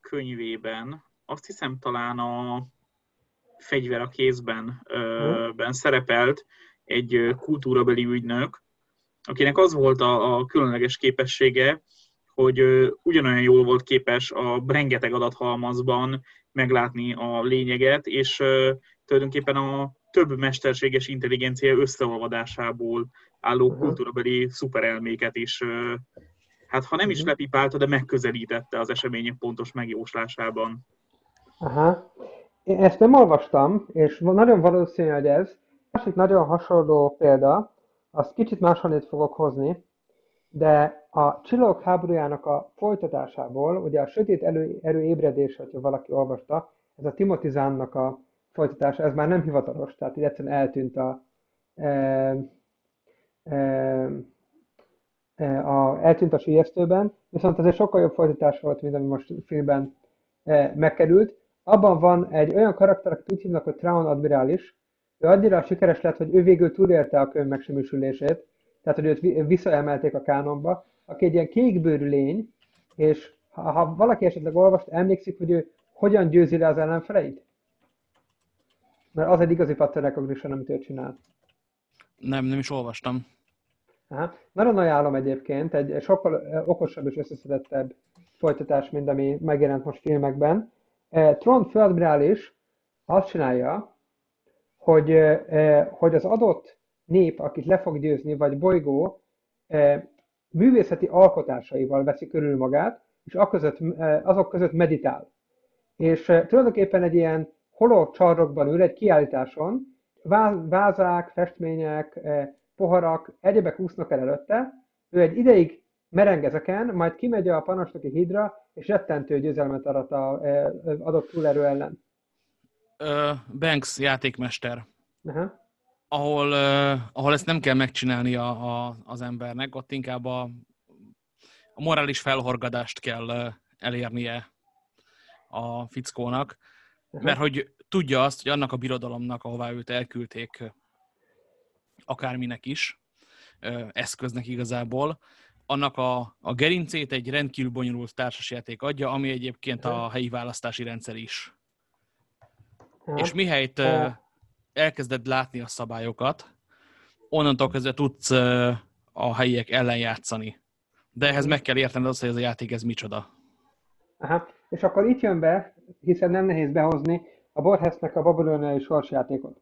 könyvében, azt hiszem talán a Fegyver a kézben ben szerepelt egy kultúrabeli ügynök, akinek az volt a, a különleges képessége, hogy ugyanolyan jól volt képes a rengeteg adathalmazban meglátni a lényeget, és tulajdonképpen a több mesterséges intelligencia összeolvadásából álló kultúrabeli szuperelméket is hát ha nem is Mhm. lepipálta, de megközelítette az események pontos megjóslásában. Aha. Én ezt nem olvastam, és nagyon valószínű, hogy ez. Másik nagyon hasonló példa, azt kicsit máshonnét fogok hozni, de a Csillagok háborújának a folytatásából, ugye a Sötét elő, erő ébredés, hogyha valaki olvasta, ez a Timothy Zahnnak a folytatása, ez már nem hivatalos, tehát így egyszerűen eltűnt a, e, e, a, eltűnt a sülyeztőben, viszont ez egy sokkal jobb folytatás volt, mint ami most filmben e, megkerült. Abban van egy olyan karakter, akit úgy hívnak, hogy Traun Admirális, ő annyira sikeres lett, hogy ő végül túlélte a könyv megsemmisülését, tehát hogy őt vi- visszaemelték a kánonba, aki egy ilyen kékbőrű lény, és ha, ha valaki esetleg olvast, emlékszik, hogy ő hogyan győzi le az ellenfeleit? Mert az egy igazi pattern recognition, amit ő csinál. Nem, nem is olvastam. Aha. Nagyon ajánlom egyébként, egy sokkal okosabb és összeszedettebb folytatás, mint ami megjelent most filmekben. Tron főadmirális azt csinálja, hogy, hogy az adott nép, akit le fog győzni, vagy bolygó, művészeti alkotásaival veszi körül magát, és azok között meditál. És tulajdonképpen egy ilyen holó csarnokban ül egy kiállításon, vázák, festmények, poharak, egyebek úsznak el előtte, ő egy ideig mereng ezeken, majd kimegy a panasnoki hídra, és rettentő győzelmet arat az adott túlerő ellen. Banks játékmester. Aha. Ahol, uh, ahol ezt nem kell megcsinálni a, a, az embernek, ott inkább a, a morális felhorgadást kell uh, elérnie a fickónak, Aha. mert hogy tudja azt, hogy annak a birodalomnak, ahová őt elküldték akárminek is, eszköznek igazából, annak a, a gerincét egy rendkívül bonyolult társasjáték adja, ami egyébként a helyi választási rendszer is. Ja. És mihelyt ja. elkezded látni a szabályokat, onnantól kezdve tudsz a helyiek ellen játszani. De ehhez meg kell értened azt, hogy ez a játék ez micsoda. Aha. És akkor itt jön be, hiszen nem nehéz behozni, a Borhesznek a babiloniai sorsjátékot.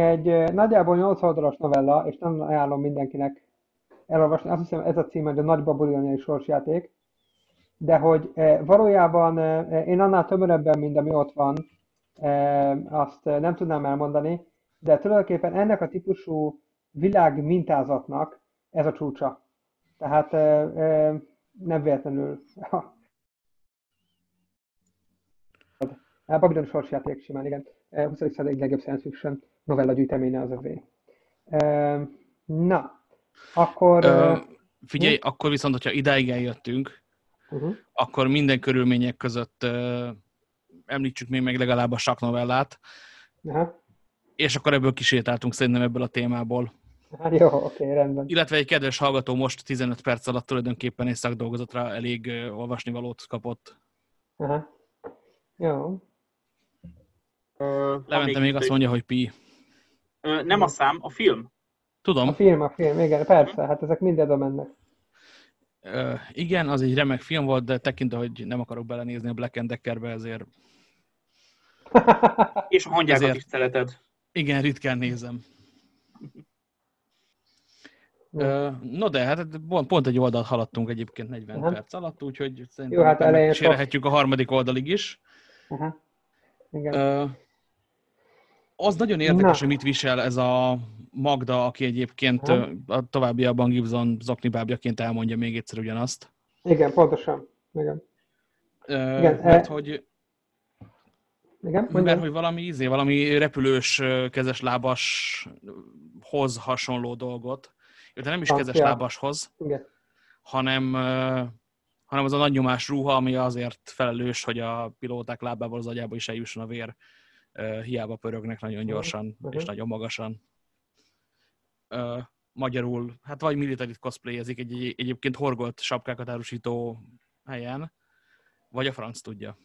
Egy nagyjából 8 oldalas novella, és nem ajánlom mindenkinek elolvasni, azt hiszem ez a cím, hogy a Nagy Babiloniai Sorsjáték, de hogy valójában én annál tömörebben, mint ami ott van, azt nem tudnám elmondani, de tulajdonképpen ennek a típusú világ mintázatnak ez a csúcsa. Tehát nem véletlenül. A Babylon sorsjáték simán, igen. 20. század legjobb science fiction novella gyűjteménye az övé. Na, akkor... Ö, figyelj, hm? akkor viszont, hogyha idáig eljöttünk, uh-huh. akkor minden körülmények között uh, említsük még meg legalább a saknovellát, uh-huh. és akkor ebből kisétáltunk szerintem ebből a témából. Hát jó, oké, rendben. Illetve egy kedves hallgató most 15 perc alatt tulajdonképpen egy szakdolgozatra elég uh, olvasnivalót kapott. Aha. Jó. Levente még azt mondja, hogy pi. Nem a szám, a film. Tudom. A film, a film, igen, persze, hát ezek mind oda mennek. Uh, igen, az egy remek film volt, de tekintve, hogy nem akarok belenézni a Black and Deckerbe, ezért... És a hangyákat ezért... is szereted. Igen, ritkán nézem. Uh, no de, hát pont, pont egy oldalt haladtunk egyébként 40 uh-huh. perc alatt, úgyhogy szerintem Jó, hát elején a harmadik oldalig is. Uh-huh. Igen. Uh, az nagyon érdekes, hogy mit visel ez a Magda, aki egyébként ha. a továbbiakban Gibson zoknibábjaként elmondja még egyszer ugyanazt. Igen, pontosan. Igen. Uh, Igen mert e... hogy igen, mondjam. mert hogy valami ízé, valami repülős, kezes lábashoz hasonló dolgot, de nem is kezes ja. lábashoz, Igen. hanem hanem az a nagy nyomás ruha, ami azért felelős, hogy a pilóták lábából az agyába is eljusson a vér, hiába pörögnek nagyon gyorsan uh-huh. és nagyon magasan. Magyarul, hát vagy militarit cosplayezik egy, egy egyébként horgolt sapkákat árusító helyen, vagy a franc tudja.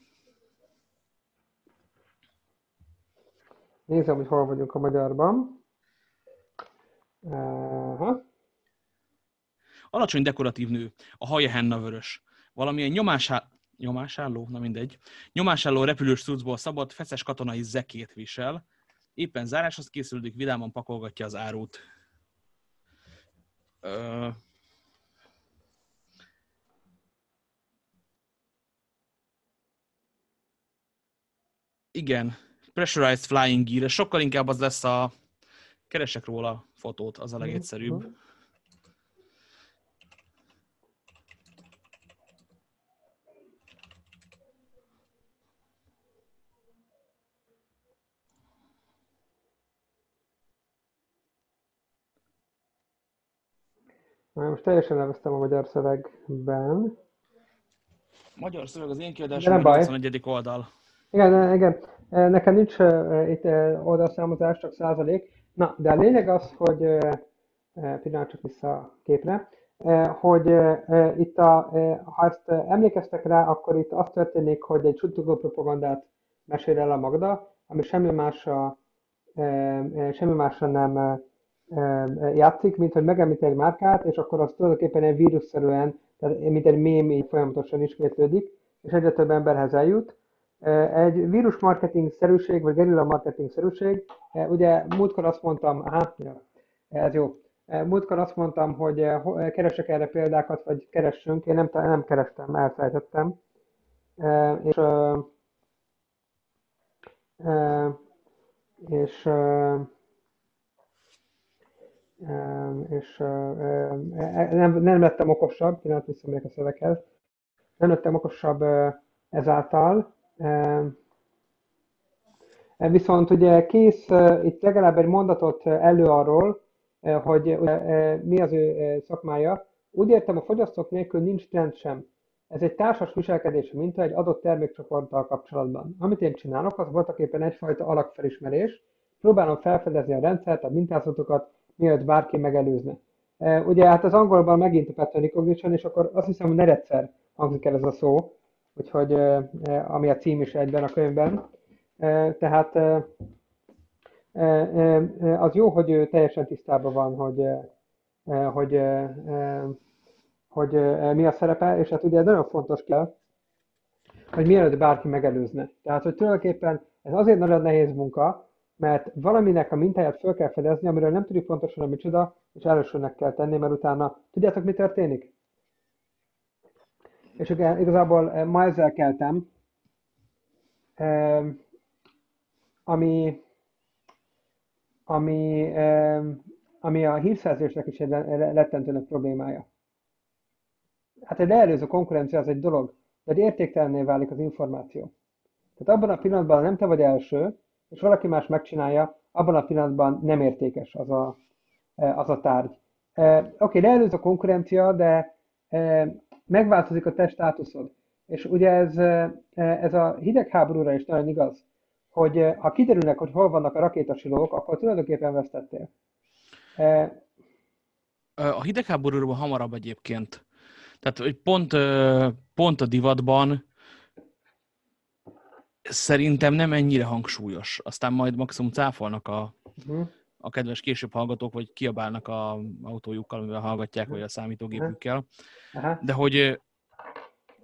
Nézem, hogy hol vagyunk a magyarban. Uh-huh. Alacsony dekoratív nő, a haja henna vörös valamilyen nyomásá... nyomásálló, na mindegy, nyomásálló repülős cuccból szabad, feszes katonai zekét visel, éppen záráshoz készülődik, vidáman pakolgatja az árut. Ö... Igen, Pressurized Flying Gear, sokkal inkább az lesz a... Keresek róla fotót, az a legegyszerűbb. Most teljesen leveztem a magyar szövegben. Magyar szöveg az én kiadásom a 81. oldal. Igen, igen. Nekem nincs itt oldalszámozás, csak százalék. Na, de a lényeg az, hogy pillanat csak vissza a képre, hogy itt, a, ha ezt emlékeztek rá, akkor itt az történik, hogy egy suttogó propagandát mesél el a Magda, ami semmi más a semmi másra nem játszik, mint hogy megemlít egy márkát, és akkor az tulajdonképpen egy vírusszerűen, tehát mint egy mém így folyamatosan ismétlődik, és egyre több emberhez eljut. Egy vírus marketing szerűség, vagy gerilla marketing szerűség, ugye múltkor azt mondtam, aha, ez jó, múltkor azt mondtam, hogy keresek erre példákat, vagy keressünk, én nem, nem kerestem, elfelejtettem, és és és nem, nem lettem okosabb, pillanat visszamegyek a szöveghez, nem lettem okosabb ezáltal, viszont ugye kész itt legalább egy mondatot elő arról, hogy mi az ő szakmája. Úgy értem, a fogyasztók nélkül nincs trend sem. Ez egy társas viselkedési minta egy adott termékcsoporttal kapcsolatban. Amit én csinálok, az voltak éppen egyfajta alakfelismerés. Próbálom felfedezni a rendszert, a mintázatokat, mielőtt bárki megelőzne. E, ugye hát az angolban megint a pattern recognition, és akkor azt hiszem, hogy negyedszer hangzik el ez a szó, úgyhogy e, e, ami a cím is egyben a könyvben. Tehát az jó, hogy ő teljesen tisztában van, hogy, hogy hogy mi a szerepe, és hát ugye ez nagyon fontos kell, hogy mielőtt bárki megelőzne. Tehát, hogy tulajdonképpen ez azért nagyon nehéz munka, mert valaminek a mintáját föl kell fedezni, amiről nem tudjuk pontosan, hogy micsoda, és elősőnek kell tenni, mert utána tudjátok, mi történik? És igazából ma ezzel keltem, ami, ami, ami a hírszerzésnek is egy rettentő nagy problémája hát egy leelőző konkurencia az egy dolog, de egy értéktelenné válik az információ. Tehát abban a pillanatban, nem te vagy első, és valaki más megcsinálja, abban a pillanatban nem értékes az a, e, az a tárgy. E, Oké, okay, leelőz a konkurencia, de e, megváltozik a te. És ugye ez, ez a hidegháborúra is nagyon igaz, hogy ha kiderülnek, hogy hol vannak a rakétasilók, akkor tulajdonképpen vesztettél. A hidegháborúban hamarabb egyébként tehát, hogy pont, pont a divatban szerintem nem ennyire hangsúlyos. Aztán majd maximum cáfolnak a, uh-huh. a kedves később hallgatók, vagy kiabálnak a autójukkal, amivel hallgatják, vagy a számítógépükkel. Uh-huh. De hogy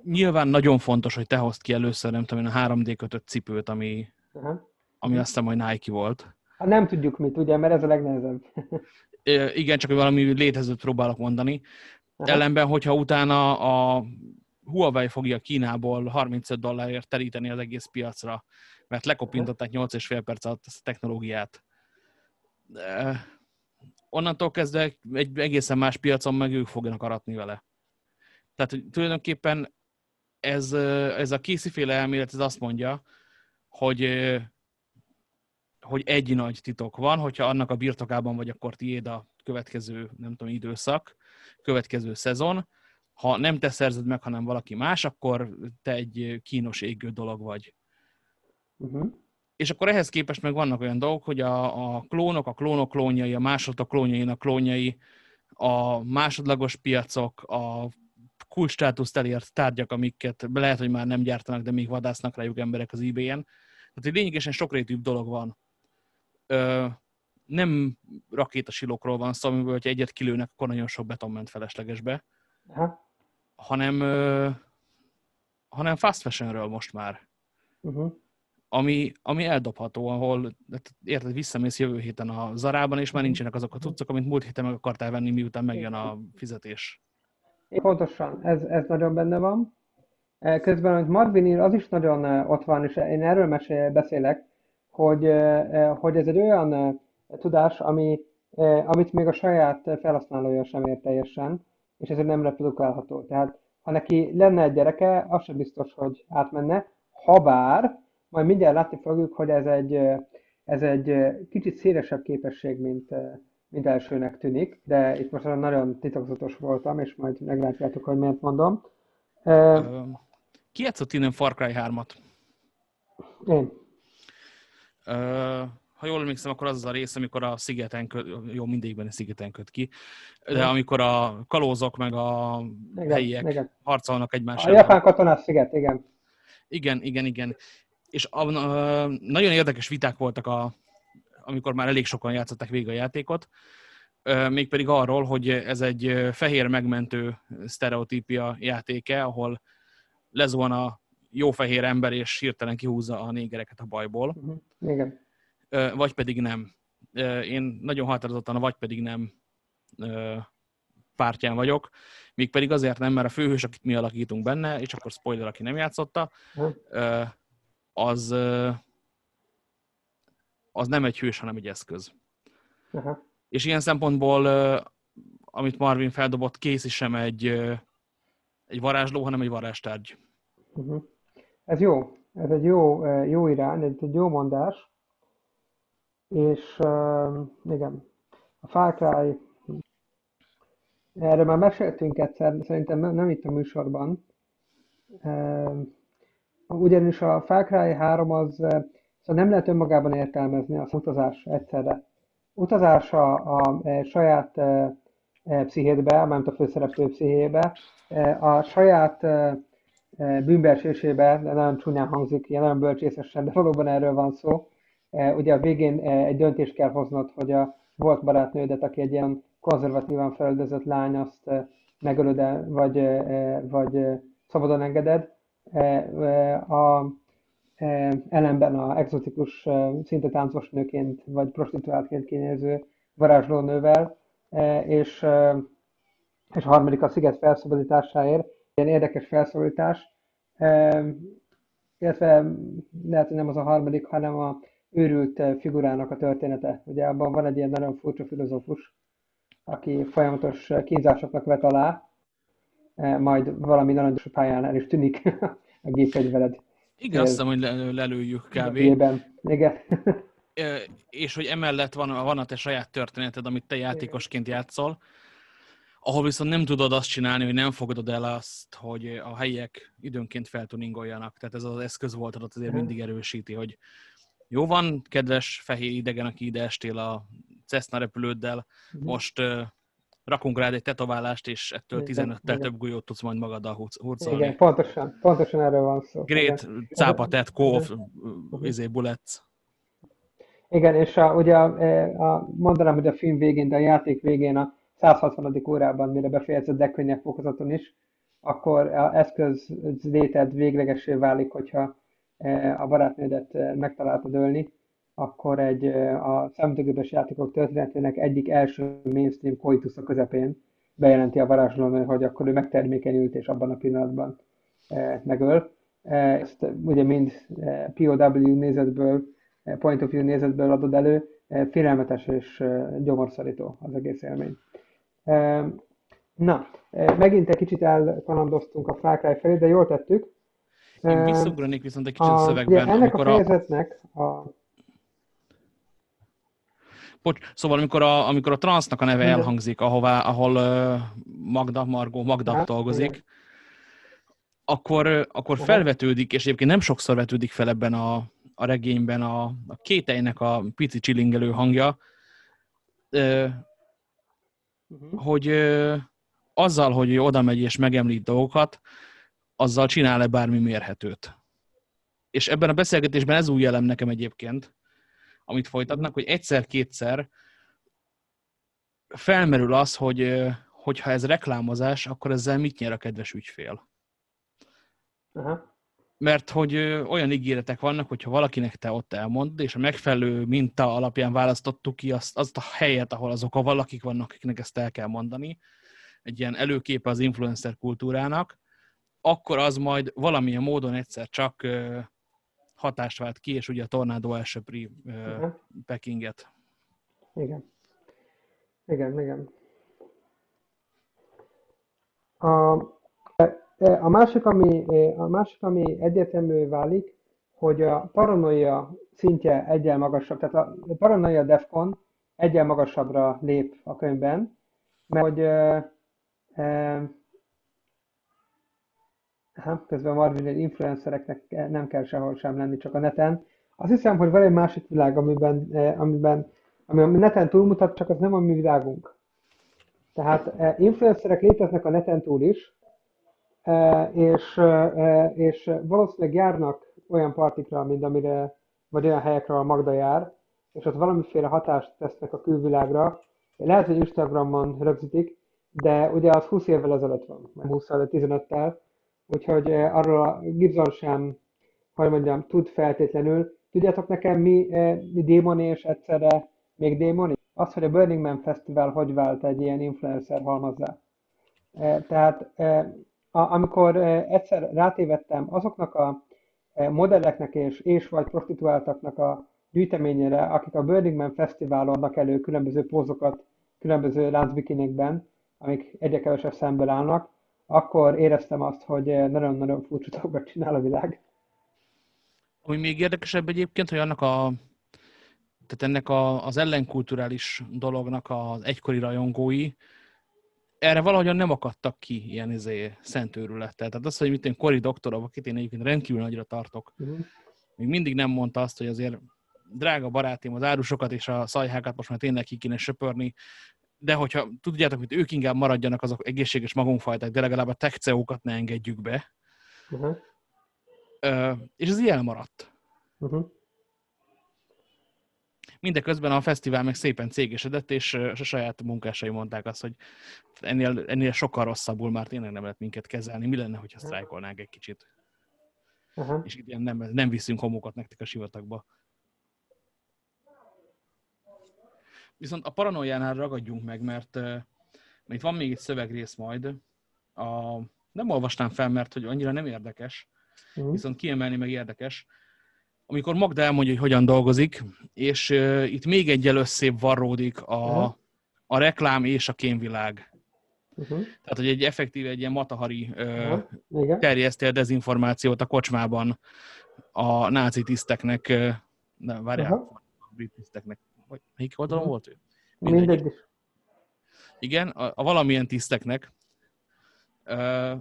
nyilván nagyon fontos, hogy te hozd ki először, nem tudom én, a 3D kötött cipőt, ami, uh-huh. ami azt hiszem, hogy Nike volt. Hát nem tudjuk mit, ugye, mert ez a legnehezebb. Igen, csak valami létezőt próbálok mondani. Aha. Ellenben, hogyha utána a Huawei fogja Kínából 35 dollárért teríteni az egész piacra, mert lekopintották 8,5 perc alatt ezt a technológiát. De onnantól kezdve egy egészen más piacon meg ők fognak aratni vele. Tehát tulajdonképpen ez, ez a késziféle elmélet ez azt mondja, hogy, hogy egy nagy titok van, hogyha annak a birtokában vagy, akkor tiéd a következő, nem tudom, időszak, következő szezon. Ha nem te szerzed meg, hanem valaki más, akkor te egy kínos égő dolog vagy. Uh-huh. És akkor ehhez képest meg vannak olyan dolgok, hogy a, a klónok, a klónok klónjai, a másodlagos klónjainak klónjai, a másodlagos piacok, a kulcstátuszt elért tárgyak, amiket lehet, hogy már nem gyártanak, de még vadásznak rájuk emberek az eBay-en. Tehát egy lényegesen sokrétűbb dolog van. Ö, nem rakétasilókról van szó, amiből, hogyha egyet kilőnek, akkor nagyon sok beton ment feleslegesbe, Aha. Hanem, hanem fast fashionről most már. Uh-huh. Ami, ami eldobható, ahol érted, visszamész jövő héten a Zarában, és már nincsenek azok a cuccok, amit múlt héten meg akartál venni, miután megjön a fizetés. Pontosan, ez, ez nagyon benne van. Közben, hogy Marvin az is nagyon ott van, és én erről mesél, beszélek, hogy, hogy ez egy olyan tudás, ami, amit még a saját felhasználója sem ér teljesen, és ezért nem reprodukálható. Tehát ha neki lenne egy gyereke, az sem biztos, hogy átmenne, ha bár, majd mindjárt látni fogjuk, hogy ez egy, ez egy kicsit szélesebb képesség, mint, mint elsőnek tűnik, de itt most nagyon titokzatos voltam, és majd meglátjátok, hogy miért mondom. Ki játszott innen Far Cry 3-at? Én ha jól emlékszem, akkor az az a rész, amikor a szigeten köt, jó, mindigben a szigeten köt ki, de amikor a kalózok meg a igen, helyiek igen. harcolnak egymással. A japán katonás sziget, igen. Igen, igen, igen. És a, a, nagyon érdekes viták voltak a, amikor már elég sokan játszották végig a játékot, mégpedig arról, hogy ez egy fehér megmentő sztereotípia játéke, ahol lezuhan a jó fehér ember, és hirtelen kihúzza a négereket a bajból. Uh-huh. Igen. Vagy pedig nem. Én nagyon határozottan a vagy pedig nem pártján vagyok, mégpedig azért nem, mert a főhős, akit mi alakítunk benne, és akkor spoiler, aki nem játszotta, az, az nem egy hős, hanem egy eszköz. Aha. És ilyen szempontból, amit Marvin feldobott, kész is sem egy, egy varázsló, hanem egy varázstárgy. Uh-huh. Ez jó. Ez egy jó, jó irány, ez egy jó mondás. És uh, igen, a Far Cry, erről már meséltünk egyszer, szerintem nem, itt a műsorban. Uh, ugyanis a Far Cry 3 az, szóval nem lehet önmagában értelmezni az utazás egyszerre. Utazása a, a saját e, e, pszichédbe, mármint a főszereplő pszichébe, e, a saját e, bűnbeesésébe, de nagyon csúnyán hangzik, ilyen nagyon bölcsészesen, de valóban erről van szó. Ugye a végén egy döntést kell hoznod, hogy a volt barátnődet, aki egy ilyen konzervatívan feldözött lány, azt megölöd vagy, vagy szabadon engeded. A, ellenben a exotikus szinte táncos nőként vagy prostituáltként kinéző varázslónővel, és, és a harmadik a sziget felszabadításáért, ilyen érdekes felszólítás, illetve lehet, hogy nem az a harmadik, hanem a őrült figurának a története. Ugye abban van egy ilyen nagyon furcsa filozófus, aki folyamatos kínzásoknak vet alá, majd valami nagyon pályán el is tűnik a gépfegyvered. Igen, azt hiszem, hogy lelőjük kb. Igen. És hogy emellett van, van a te saját történeted, amit te játékosként játszol, ahol viszont nem tudod azt csinálni, hogy nem fogadod el azt, hogy a helyiek időnként feltuningoljanak. Tehát ez az eszköz volt adott azért mindig erősíti, hogy jó van, kedves fehér idegen, aki ide estél a Cessna repülőddel, uh-huh. most uh, rakunk rád egy tetoválást, és ettől 15-tel több golyót tudsz majd magaddal hurcolni. Igen, pontosan, pontosan erről van szó. Great, cápa, tet, kóv, izé, bullets. Igen, és a, ugye a, a, mondanám, hogy a film végén, de a játék végén a 160. órában, mire befejezed, de könnyebb fokozaton is, akkor az eszköz léted véglegesé válik, hogyha a barátnődet megtaláltad ölni, akkor egy a számítógépes játékok történetének egyik első mainstream coitus a közepén bejelenti a varázslónő, hogy akkor ő megtermékenyült, és abban a pillanatban megöl. Ezt ugye mind POW nézetből, point of view nézetből adod elő, félelmetes és gyomorszorító az egész élmény. Na, megint egy kicsit elkalandoztunk a Far Cry felé, de jól tettük. Én visszugranék viszont egy kicsit a, szövegben. Ugye, ennek a fejezetnek a... a... Bocs, szóval amikor a, amikor a transznak a neve elhangzik, ahová, ahol uh, Magda, Margó, Magda hát, dolgozik, igen. akkor, akkor felvetődik, és egyébként nem sokszor vetődik fel ebben a, a regényben a, a kételynek a pici csilingelő hangja, uh, uh-huh. hogy uh, azzal, hogy ő oda megy és megemlít dolgokat, azzal csinál-e bármi mérhetőt. És ebben a beszélgetésben ez új elem nekem egyébként, amit folytatnak, hogy egyszer-kétszer felmerül az, hogy hogyha ez reklámozás, akkor ezzel mit nyer a kedves ügyfél? Aha. Mert hogy olyan ígéretek vannak, hogyha valakinek te ott elmondod, és a megfelelő minta alapján választottuk ki azt, azt a helyet, ahol azok a valakik vannak, akiknek ezt el kell mondani, egy ilyen előképe az influencer kultúrának, akkor az majd valamilyen módon egyszer csak hatást vált ki, és ugye a tornádó elsöpri uh-huh. Pekinget. Igen. Igen, igen. A, a, másik, ami, a másik, ami egyértelmű válik, hogy a paranoia szintje egyel magasabb, tehát a paranoia defcon egyel magasabbra lép a könyvben, mert hogy e, e, Aha, közben Marvin, hogy influencereknek nem kell sehol sem lenni, csak a neten. Azt hiszem, hogy van egy másik világ, amiben, eh, amiben ami a neten túlmutat, csak az nem a mi világunk. Tehát eh, influencerek léteznek a neten túl is, eh, és, és valószínűleg járnak olyan partikra, mint amire, vagy olyan helyekre, a Magda jár, és ott valamiféle hatást tesznek a külvilágra. Lehet, hogy Instagramon rögzítik, de ugye az 20 évvel ezelőtt van, nem 20 de 15-tel, úgyhogy eh, arról a Gibson sem, hogy mondjam, tud feltétlenül. Tudjátok nekem mi, eh, mi démoni és egyszerre még démoni? Az, hogy a Burning Man Festival hogy vált egy ilyen influencer halmazzá. Eh, tehát amikor egyszer rátévettem azoknak a modelleknek és, és vagy prostituáltaknak a gyűjteményére, akik a Burning Man Fesztiválon adnak elő különböző pózokat különböző láncbikinikben, amik egyre kevesebb szemben állnak, akkor éreztem azt, hogy nagyon-nagyon furcsa dolgokat csinál a világ. Ami még érdekesebb egyébként, hogy annak a tehát ennek a, az ellenkulturális dolognak az egykori rajongói erre valahogyan nem akadtak ki ilyen izé, szentőrülettel. Tehát az, hogy mit én Cory Doktorov, akit én egyébként rendkívül nagyra tartok, uh-huh. még mindig nem mondta azt, hogy azért drága barátém, az árusokat és a szajhákat most már tényleg ki kéne söpörni, de hogyha tudjátok, hogy ők inkább maradjanak azok egészséges magunkfajták, de legalább a tekceókat ne engedjük be. Uh-huh. Ö, és ez így elmaradt. Uh-huh. Mindeközben a fesztivál meg szépen cégesedett, és a saját munkásai mondták azt, hogy ennél, ennél sokkal rosszabbul már tényleg nem lehet minket kezelni. Mi lenne, hogyha sztrájkolnánk egy kicsit? Uh-huh. És idén nem, nem viszünk homokat nektek a sivatagba. Viszont a paranoiánál ragadjunk meg, mert, mert itt van még egy szövegrész majd. A, nem olvastam fel, mert hogy annyira nem érdekes, uh-huh. viszont kiemelni meg érdekes. Amikor Magda elmondja, hogy hogyan dolgozik, és uh, itt még egyel összébb varródik a, uh-huh. a reklám és a kémvilág. Uh-huh. Tehát, hogy egy effektív, egy ilyen matahari uh, terjeszti a dezinformációt a kocsmában a náci tiszteknek, uh, nem, várjál, uh-huh. a brit tiszteknek vagy melyik oldalon volt ő? Mindegy. Mindegy. Igen, a, a valamilyen tiszteknek, uh,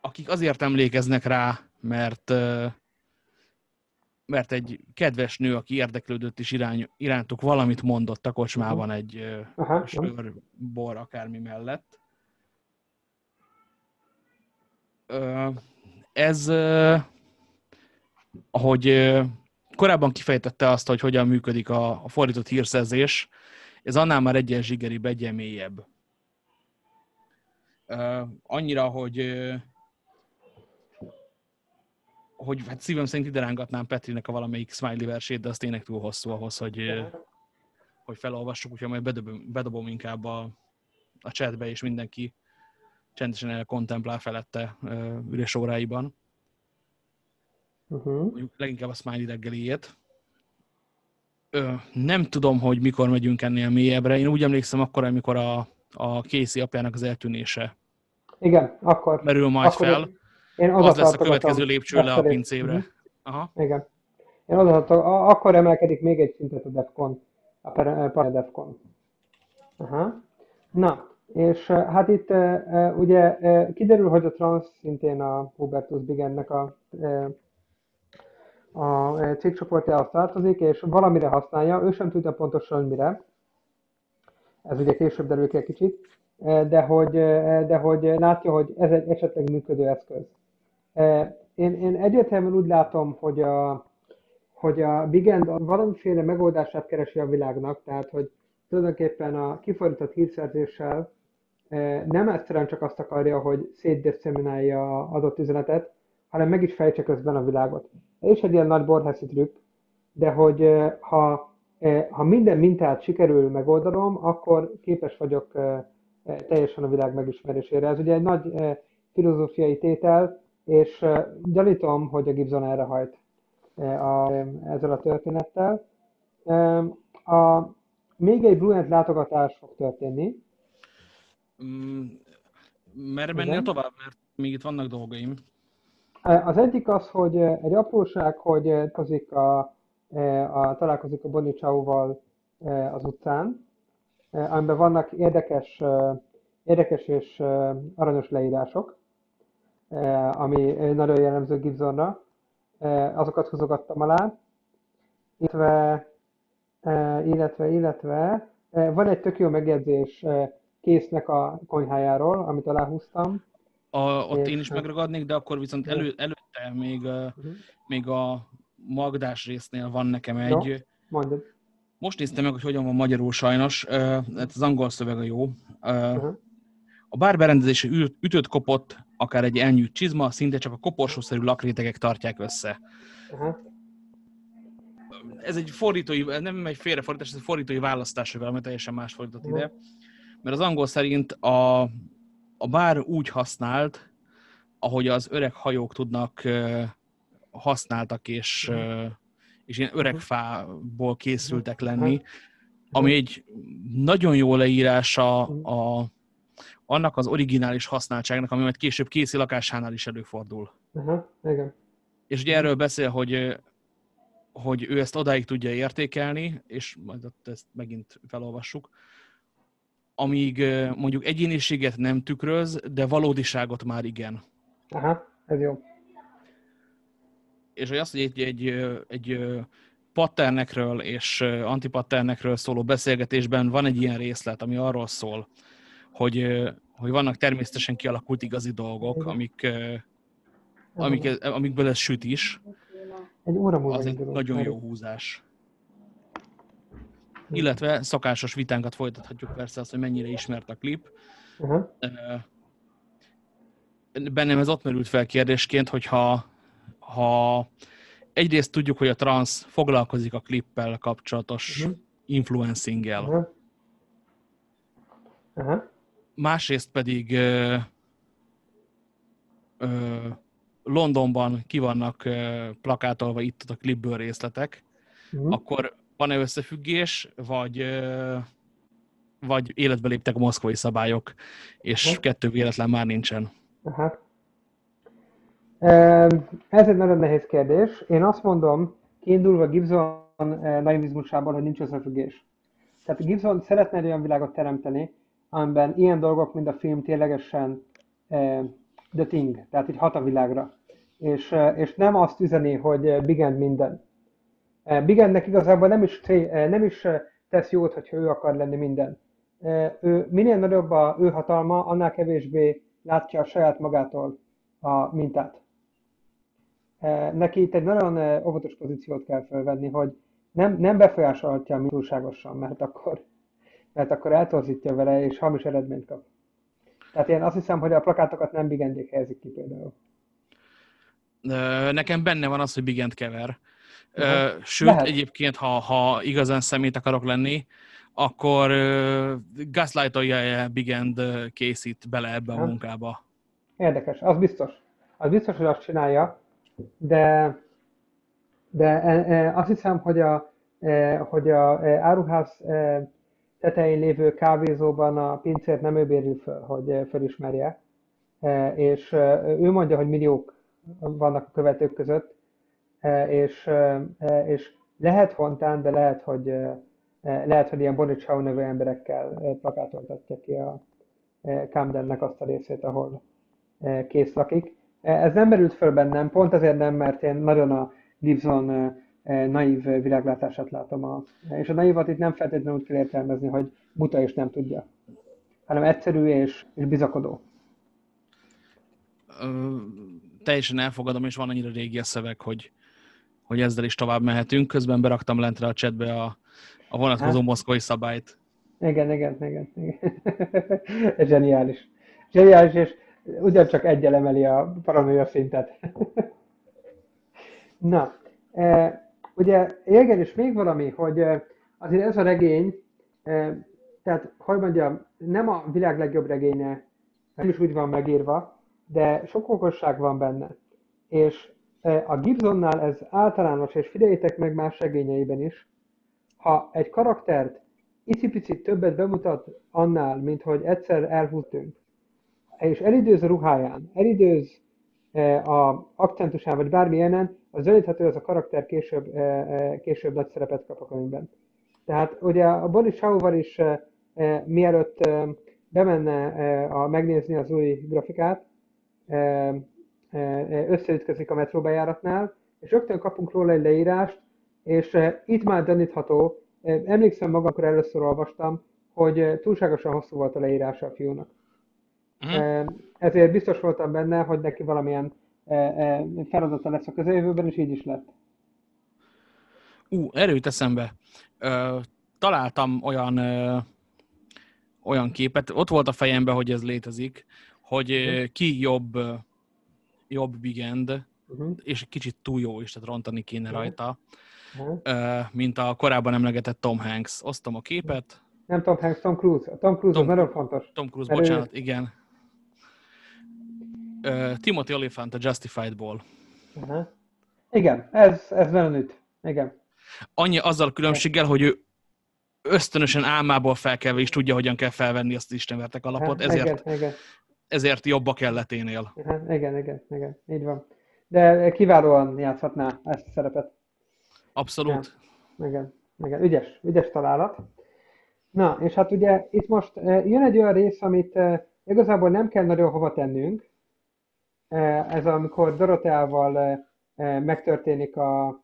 akik azért emlékeznek rá, mert uh, mert egy kedves nő, aki érdeklődött is irány, irántuk valamit mondott a kocsmában uh-huh. egy Aha, sör, bor, akármi mellett. Uh, ez, ahogy korábban kifejtette azt, hogy hogyan működik a, a fordított hírszerzés, ez annál már egyen zsigeribb, egyen mélyebb. Uh, annyira, hogy uh, hogy hát szívem szerint ide rángatnám Petrinek a valamelyik smiley versét, de az tényleg túl hosszú ahhoz, hogy, uh, hogy felolvassuk, úgyhogy majd bedobom, bedobom inkább a, a chatbe, és mindenki csendesen elkontemplál felette üres óráiban uh-huh. leginkább a Smiley reggeliét. Ö, nem tudom, hogy mikor megyünk ennél mélyebbre. Én úgy emlékszem akkor, amikor a, a Casey apjának az eltűnése igen, akkor. Merül majd akkor fel. Én az lesz a következő lépcső le a pincébre. Uh-huh. Aha. Igen. Én oda akkor emelkedik még egy szintet a Defcon, a Para Defcon. Aha. Na, és hát itt ugye kiderül, hogy a trans szintén a Hubertus Bigennek a a e, cégcsoportjához tartozik, és valamire használja, ő sem tudja pontosan, mire. Ez ugye később derül ki egy kicsit, e, de hogy, e, de hogy látja, hogy ez egy esetleg működő eszköz. Én, én egyértelműen úgy látom, hogy a, hogy a Big End valamiféle megoldását keresi a világnak, tehát hogy tulajdonképpen a kifordított hírszerzéssel nem egyszerűen csak azt akarja, hogy szétdeszeminálja adott üzenetet, hanem meg is fejtse közben a világot. Ez is egy ilyen nagy borheszi trükk, de hogy ha, ha minden mintát sikerül megoldanom, akkor képes vagyok teljesen a világ megismerésére. Ez ugye egy nagy filozófiai tétel, és gyanítom, hogy a Gibson erre hajt a, ezzel a történettel. A, még egy Bluent látogatás fog történni. Mm, merre mennél tovább, mert még itt vannak dolgaim. Az egyik az, hogy egy apróság, hogy találkozik a, a, találkozik a Bonicsauval az utcán, amiben vannak érdekes, érdekes és aranyos leírások, ami nagyon jellemző Gibsonra. Azokat húzogattam alá, illetve, illetve, illetve van egy tök jó megjegyzés késznek a konyhájáról, amit aláhúztam, a, ott én is megragadnék, de akkor viszont elő, előtte még, uh-huh. még a Magdás résznél van nekem egy, Mondod. Most néztem meg, hogy hogyan van magyarul sajnos. Hát az angol szöveg a jó. A bár berendezése ül- ütött kopott, akár egy elnyűjt csizma, szinte csak a koporsószerű lakrétegek tartják össze. Aha. Ez egy fordítói, nem egy félrefordítás, ez egy fordítói választás, ami teljesen más fordított Mhm. ide. Mert az angol szerint a, a bár úgy használt, ahogy az öreg hajók tudnak használtak és, és ilyen öreg Mhm. fából készültek Mhm. lenni, ami egy nagyon jó leírása a, annak az originális használtságnak, ami majd később készi lakásánál is előfordul. Aha. Igen. És ugye erről beszél, hogy, hogy ő ezt odáig tudja értékelni, és majd ott ezt megint felolvassuk, amíg mondjuk egyéniséget nem tükröz, de valódiságot már igen. Aha. Ez jó. És hogy azt, hogy egy, egy, egy patternekről és antipatternekről szóló beszélgetésben van egy ilyen részlet, ami arról szól, hogy, hogy vannak természetesen kialakult igazi dolgok, amik, amik, amikből ez süt is, Egy óra múlva az egy nagyon jó húzás. Illetve szokásos vitánkat folytathatjuk persze azt, hogy mennyire ismert a klip. Ö, Bennem ez ott merült fel kérdésként, hogyha ha egyrészt tudjuk, hogy a trans foglalkozik a klippel kapcsolatos Mhm. influencinggel, Aha. Aha. másrészt pedig ö, ö, Londonban ki vannak ö, plakátolva itt a klipből részletek, Mhm. akkor van-e összefüggés, vagy, vagy életbe léptek a moszkvai szabályok, és Mhm. kettő véletlen már nincsen. Aha. Em, Ez egy nagyon nehéz kérdés. Én azt mondom, kiindulva Gibson naivizmusából, hogy nincs összefüggés. Tehát Gibson szeretne egy olyan világot teremteni, amiben ilyen dolgok, mint a film ténylegesen the thing, tehát így hat a világra. És, és nem azt üzeni, hogy eh, big end minden. Eh, Big Endnek igazából nem is, eh, nem is eh, tesz jót, hogyha ő akar lenni minden. Ő, minél nagyobb a ő hatalma, annál kevésbé látja a saját magától a mintát. Neki itt egy nagyon óvatos pozíciót kell felvenni, hogy nem, nem befolyásolhatja a túlságosan, mert akkor, mert akkor eltorzítja vele, és hamis eredményt kap. Tehát én azt hiszem, hogy a plakátokat nem bigendjék helyezik ki például. Nekem benne van az, hogy Bigent kever. Sőt, Lehet. egyébként, ha, ha igazán szemét akarok lenni, akkor ö, gaslightolja Bigend ö, készít bele ebbe a munkába. Érdekes, az biztos. Az biztos, hogy azt csinálja, de, de e, e, azt hiszem, hogy a, e, hogy a e, áruház e, tetején lévő kávézóban a pincért nem ő bérül föl, hogy e, felismerje. E, és ő mondja, hogy milliók vannak a követők között, és, e, e, és lehet fontán, de lehet, hogy e, e, lehet, hogy ilyen Chow nevű emberekkel e, plakátoltatja ki a e, Camdennek azt a részét, ahol kész lakik. Ez nem merült föl bennem, pont azért nem, mert én nagyon a Gibson naív világlátását látom. A, és a naívat itt nem feltétlenül úgy kell értelmezni, hogy buta és nem tudja, hanem egyszerű és, és bizakodó. Ö, Teljesen elfogadom, és van annyira régi a szöveg, hogy, hogy ezzel is tovább mehetünk. Közben beraktam lentre a chatbe a, a vonatkozó Hát. moszkvai szabályt. Igen, igen, igen. igen. Zseniális. Zseniális, és ugyancsak egyel emeli a paranoia szintet. Na, e, ugye, igen, és még valami, hogy e, azért ez a regény, e, tehát, hogy mondjam, nem a világ legjobb regénye, nem is úgy van megírva, de sok okosság van benne. És a Gibsonnál ez általános, és figyeljétek meg más regényeiben is, ha egy karaktert icipicit többet bemutat annál, mint hogy egyszer elhúztunk, és elidőz a ruháján, elidőz eh, a akcentusán, vagy bármilyenen, az gyanítható, az a karakter később, eh, eh, később nagy szerepet kap a könyvben. Tehát ugye a Boris Schauer is eh, eh, mielőtt eh, bemenne eh, a, megnézni az új grafikát, eh, eh, összeütközik a metróbejáratnál, és rögtön kapunk róla egy leírást, és itt már gyanítható, emlékszem magam, amikor először olvastam, hogy túlságosan hosszú volt a leírása a fiúnak. Mhm. Eh, Ezért biztos voltam benne, hogy neki valamilyen feladata lesz a közeljövőben, és így is lett. Ú, erről jut eszembe. Ö, találtam olyan, ö, olyan képet, ott volt a fejemben, hogy ez létezik, hogy ö, ki jobb, jobb big end, Uh-huh. és egy kicsit túl jó is, tehát rontani kéne Mhm. rajta, Uh-huh. mint a korábban emlegetett Tom Hanks. Osztom a képet. Nem Tom Hanks, Tom Cruise. A Tom Cruise Tom- az nagyon fontos. Tom Cruise, Mert ő- bocsánat, igen. Timothy Olyphant a Justified-ból. Uh-huh. Igen, ez, ez nagyon üt. Igen. Annyi azzal a különbséggel, hogy ő ösztönösen álmából felkelve is tudja, hogyan kell felvenni azt az istenvertek alapot, ezért, Igen, igen, ezért jobb a kelleténél. Aha, igen, igen, igen, így van. De kiválóan játszhatná ezt a szerepet. Abszolút. Igen, igen, ügyes, ügyes találat. Na, és hát ugye itt most eh, jön egy olyan rész, amit eh, igazából nem kell nagyon hova tennünk. Eh, Ez amikor Doroteával megtörténik a,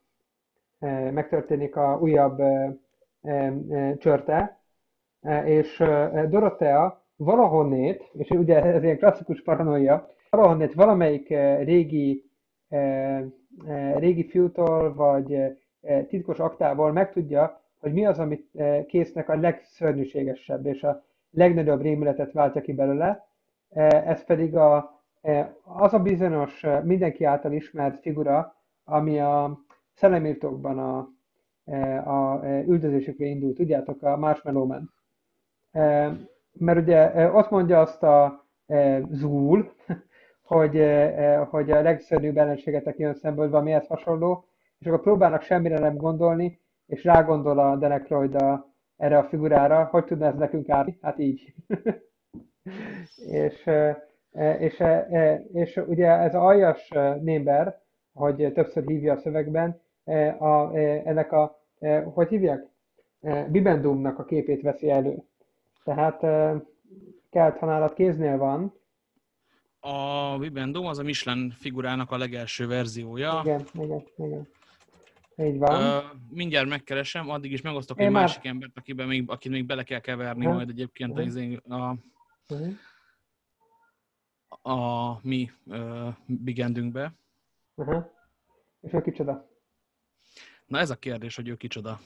megtörténik a újabb csörte, és Dorotea valahonnét, és ugye ez ilyen klasszikus paranoia, valahonnét valamelyik eh, régi, eh, eh, régi fiútól, vagy titkos aktából megtudja, hogy mi az, amit késznek a legszörnyűségesebb, és a legnagyobb rémületet váltja ki belőle. Ez pedig a, az a bizonyos, mindenki által ismert figura, ami a szellemírtókban a, a üldözésükre indult. Tudjátok, a Marshmallow Man. Mert ugye ott mondja azt a eh, Zúl, hogy, eh, hogy a legszörnyűbb ellenségetek jön szembe, vagy valami ehhez hasonló, és akkor próbálnak semmire nem gondolni, és rágondol a Denekroid erre a figurára, hogy tudna ez nekünk állni? Hát így. és, és, eh, és ugye ez a aljas némber, hogy többször hívja a szövegben, a, ennek a, hogy hívják? Bibendumnak a képét veszi elő. Tehát eh, kelt hanálat kéznél van, A Vivendum az a Michelin figurának a legelső verziója. igen, igen, igen. Így van. Mindjárt megkeresem, addig is megosztok Én egy már- másik embert, akiben még, akit még bele kell keverni Aha. majd egyébként a, Mhm. izé- a, Uh-huh. a mi uh, bigendünkbe. Uh-huh. És ő kicsoda? Na ez a kérdés, hogy ő kicsoda.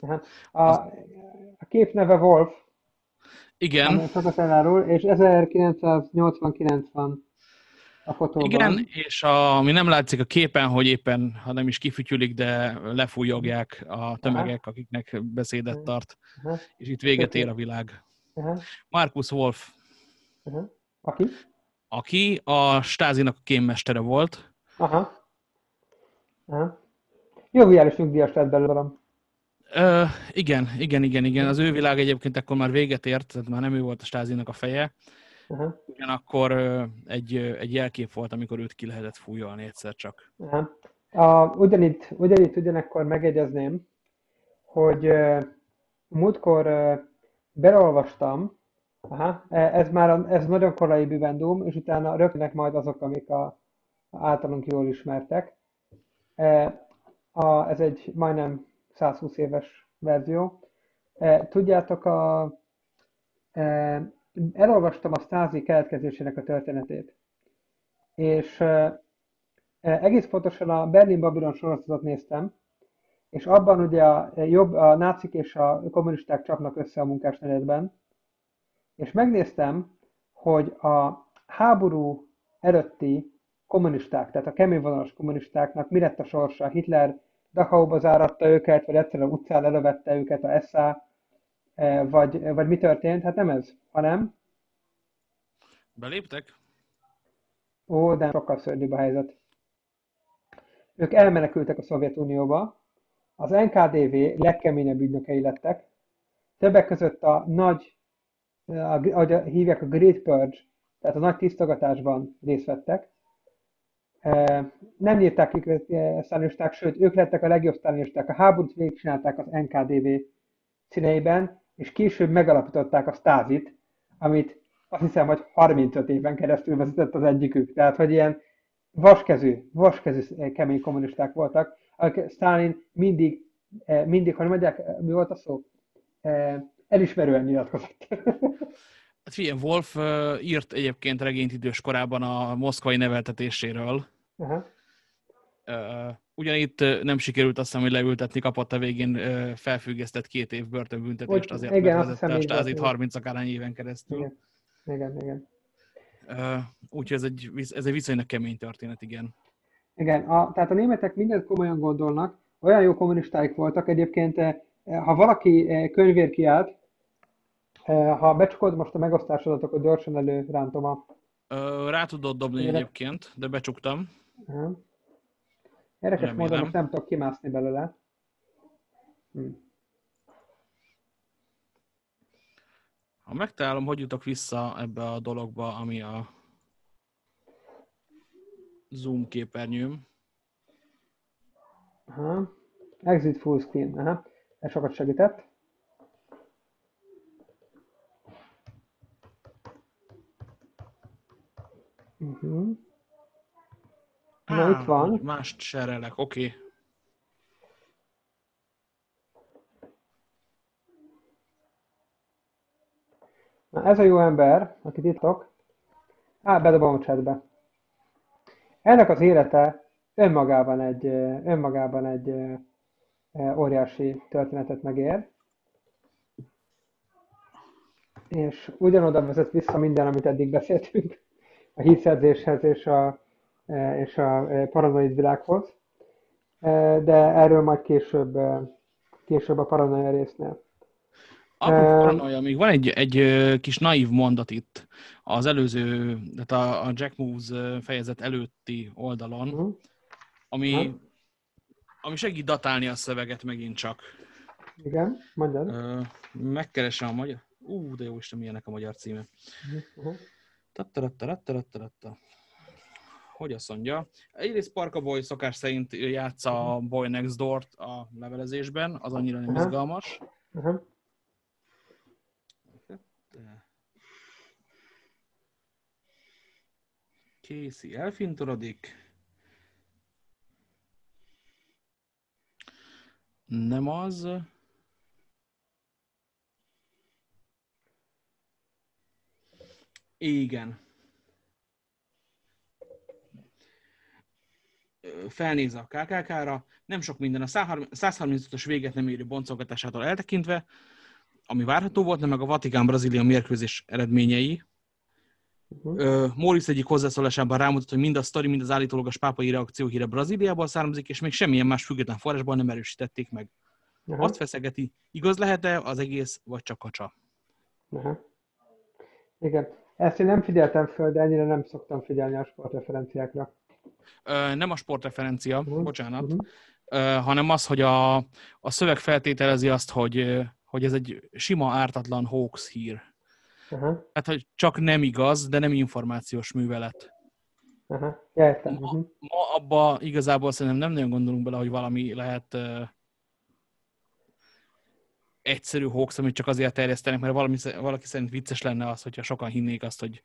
Uh-huh. A, a kép neve Wolf, Igen, elárul, és 1989 van a fotóban. igen, és a, ami nem látszik a képen, hogy éppen, ha nem is kifütyülik, de lefújogják a tömegek, akiknek beszédet tart, Aha. és itt véget ér a világ. Uh-huh. Markus Wolf, Uh-huh. Aki? aki a Stázinak a kémmestere volt, Aha. Aha. Joviális nyugdíjas lett belőlem. Igen, igen, igen, igen. Az ő világ egyébként akkor már véget ért, tehát már nem ő volt a Stázinak a feje. Aha. Ugyanakkor ö, egy, egy jelkép volt, amikor őt ki lehetett fújolni egyszer csak. Aha. A, ugyanitt, ugyanitt ugyanekkor megegyezném, hogy uh, múltkor uh, beleolvastam, aha, e- ez már a, ez nagyon korai Bivendum, és utána rögtönnek majd azok, amik a, általunk jól ismertek. E, a, ez egy majdnem 120 éves verzió. E, tudjátok, a, e, elolvastam a Stázi keletkezésének a történetét, és e, Egész pontosan a Berlin Babylon sorozatot néztem, és abban ugye a, jobb, a nácik és a kommunisták csapnak össze a munkásnegyedben, és megnéztem, hogy a háború előtti kommunisták, tehát a keményvonalas kommunistáknak mi lett a sorsa. Hitler Dachauba záratta őket, vagy egyszerűen utcán lelövette őket a SA, e, vagy, vagy mi történt? Hát nem ez, hanem, Beléptek? ó, de sokkal szörnyűbb a helyzet. Ők elmenekültek a Szovjetunióba, az NKDV legkeményebb ügynökei lettek, többek között a nagy, ahogy hívják a Great Purge, tehát a nagy tisztogatásban részt vettek. Nem írták őket e, sztálinisták, sőt, ők lettek a legjobb sztálinisták. A háborút végigcsinálták az NKDV színeiben, és később megalapították a Stázit, amit azt hiszem, hogy 35 éven keresztül vezetett az egyikük. Tehát, hogy ilyen vaskezű, vaskezű kemény kommunisták voltak, akik Stalin mindig, eh, mindig, hogy mondják, mi volt a szó? Eh, Elismerően nyilatkozott. Hát figyelj, Wolf írt egyébként regényt idős korában a moszkvai neveltetéséről. Ö, Ugyanitt nem sikerült azt hiszem, hogy leültetni, kapott a végén ö, felfüggesztett két év börtönbüntetést Hogy- azért, igen, mert vezette a stázit volt, 30 akárhány éven keresztül. Igen. Igen, igen. Úgyhogy ez egy, ez egy viszonylag kemény történet, igen. Igen, a, tehát a németek mindent komolyan gondolnak, olyan jó kommunistáik voltak egyébként, ha valaki könyvér kiállt, ha becsukod most a megosztásodat, akkor gyorsan előrántom a... Rá tudod dobni Igen. egyébként, de becsuktam. Aha. Érdekes Remélem. módon most nem tudok kimászni belőle. Hm. Ha megtalálom, hogy jutok vissza ebbe a dologba, ami a Zoom képernyőm. Aha. Exit full screen. Aha. Ez sokat segített. Uh-huh. Na, Á, itt van. Mást serelek, oké. Okay. Na, ez a jó ember, akit itt tudok. Á, bedobom a chatbe. Ennek az élete önmagában egy, önmagában egy óriási történetet megér. És ugyanoda vezet vissza minden, amit eddig beszéltünk, a hírszerzéshez és a, ö, és a ö, paranoid világhoz. Ö, De erről majd később, később a paranoia résznél. Ö, paranoia, még van egy, egy kis naív mondat itt az előző, tehát a, a Jack Moves fejezet előtti oldalon, Mhm. ami, Aha. ami segít datálni a szöveget megint csak. Igen, mondjad. Ö, Megkeresem a magyar... Ú, de jó Isten, milyenek a magyar címe. Uh-huh. Tattarattarattarattaratta. Hogy azt mondja? Egyrészt Parka Boy szokás szerint játsza a Boy Next Door-t a levelezésben, az annyira nem Aha. izgalmas. Uh-huh. De- Casey elfintorodik. Nem az. Igen. Felnéz a KKK-ra, nem sok minden a 135-ös véget nem érő boncolgatásától eltekintve, ami várható volt, nem meg a Vatikán-Brazília mérkőzés eredményei. Uh-huh. Morris egyik hozzászólásában rámutat, hogy mind a sztori, mind az állítólagos pápai reakció híre Brazíliából származik, és még semmilyen más független forrásból nem erősítették meg. Aha. Azt feszegeti, igaz lehet-e az egész, vagy csak kacsa? Aha. Igen. Ezt én nem figyeltem föl, de ennyire nem szoktam figyelni a sportreferenciákra. Ö, nem a sportreferencia, Mhm, bocsánat, mhm. ö, hanem az, hogy a, a szöveg feltételezi azt, hogy, hogy ez egy sima ártatlan hoax hír. Aha. Hát, hogy csak nem igaz, de nem információs művelet. Ja, értem. Uh-huh. Ma abba igazából szerintem nem nagyon gondolunk bele, hogy valami lehet uh, egyszerű hoax, amit csak azért terjesztenek, mert valami, valaki szerint vicces lenne az, hogyha sokan hinnék azt, hogy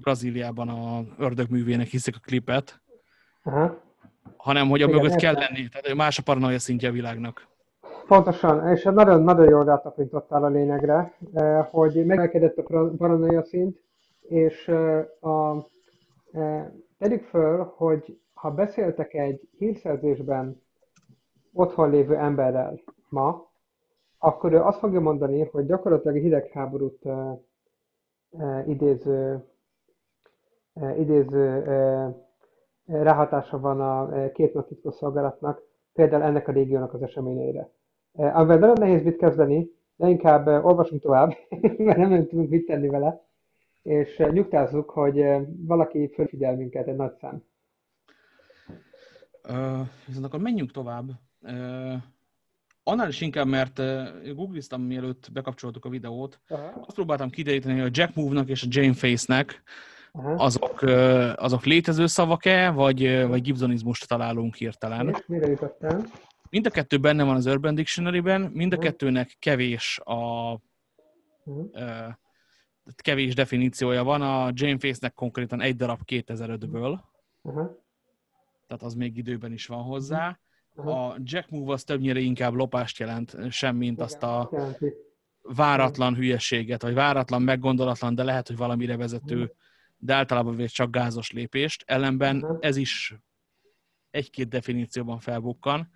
Brazíliában a ördögművének hiszik a klipet, Aha. hanem hogy a Igen, mögött kell lenni. Tehát más a paranoia szintje a világnak. Pontosan, és nagyon, nagyon jól rátapintottál a lényegre, eh, hogy megelkedett a paranoia szint, és eh, a, eh, tegyük föl, hogy ha beszéltek egy hírszerzésben otthon lévő emberrel ma, akkor ő azt fogja mondani, hogy gyakorlatilag hidegháborút eh, eh, idéző, eh, idéző ráhatása van a két nagy titkosszolgálatnak, például ennek a régiónak az eseményeire. Amivel nagyon nehéz mit kezdeni, de inkább olvasunk tovább, mert nem tudunk mit tenni vele, és nyugtázzuk, hogy valaki fölfigyel minket, egy nagy szám. Uh, viszont akkor menjünk tovább. Uh, annál is inkább, mert uh, googliztam mielőtt bekapcsoltuk a videót, azt próbáltam kideríteni, hogy a Jack Move-nak és a Jane Face-nek Aha. azok, ö, azok létező szavak-e, vagy, ö, vagy gibsonizmust találunk hirtelen. És mire jutottál? Mind a kettő benne van az Urban Dictionary-ben, mind a kettőnek kevés a ö, kevés definíciója van. A Jane Face-nek konkrétan egy darab 2005-ből, Aha. tehát az még időben is van hozzá. A Jack Move az többnyire inkább lopást jelent, semmint azt a váratlan hülyeséget, vagy váratlan, meggondolatlan, de lehet, hogy valamire vezető, de általában véve csak gázos lépést. Ellenben ez is egy-két definícióban felbukkan.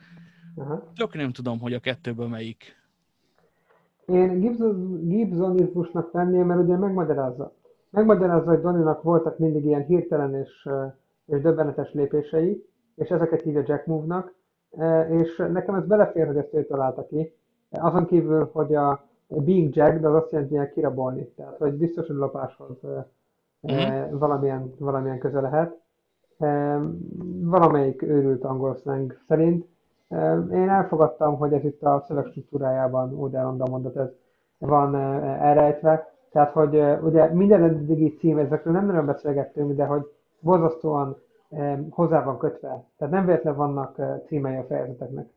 Tök nem tudom, hogy a kettőből melyik. Én Gibson, Gibsonizmusnak venném, mert ugye megmagyarázza. Megmagyarázza, hogy Doninak voltak mindig ilyen hirtelen és, és döbbenetes lépései, és ezeket hívja Jack Move-nak, és nekem ez belefér, hogy ezt ő találta ki. Azon kívül, hogy a being Jack, de az azt jelenti, hogy kirabolni. Tehát, hogy biztos, hogy lopáshoz eh, valamilyen, valamilyen köze lehet. Eh, Valamelyik őrült angol slang szerint. Én elfogadtam, hogy ez itt a szöveg struktúrájában, úgy elmondom mondat, ez van elrejtve. Tehát, hogy ugye minden eddigi cím, ezekről nem nagyon beszélgettünk, de hogy borzasztóan hozzá van kötve. Tehát nem véletlenül vannak eh, címei a fejezeteknek.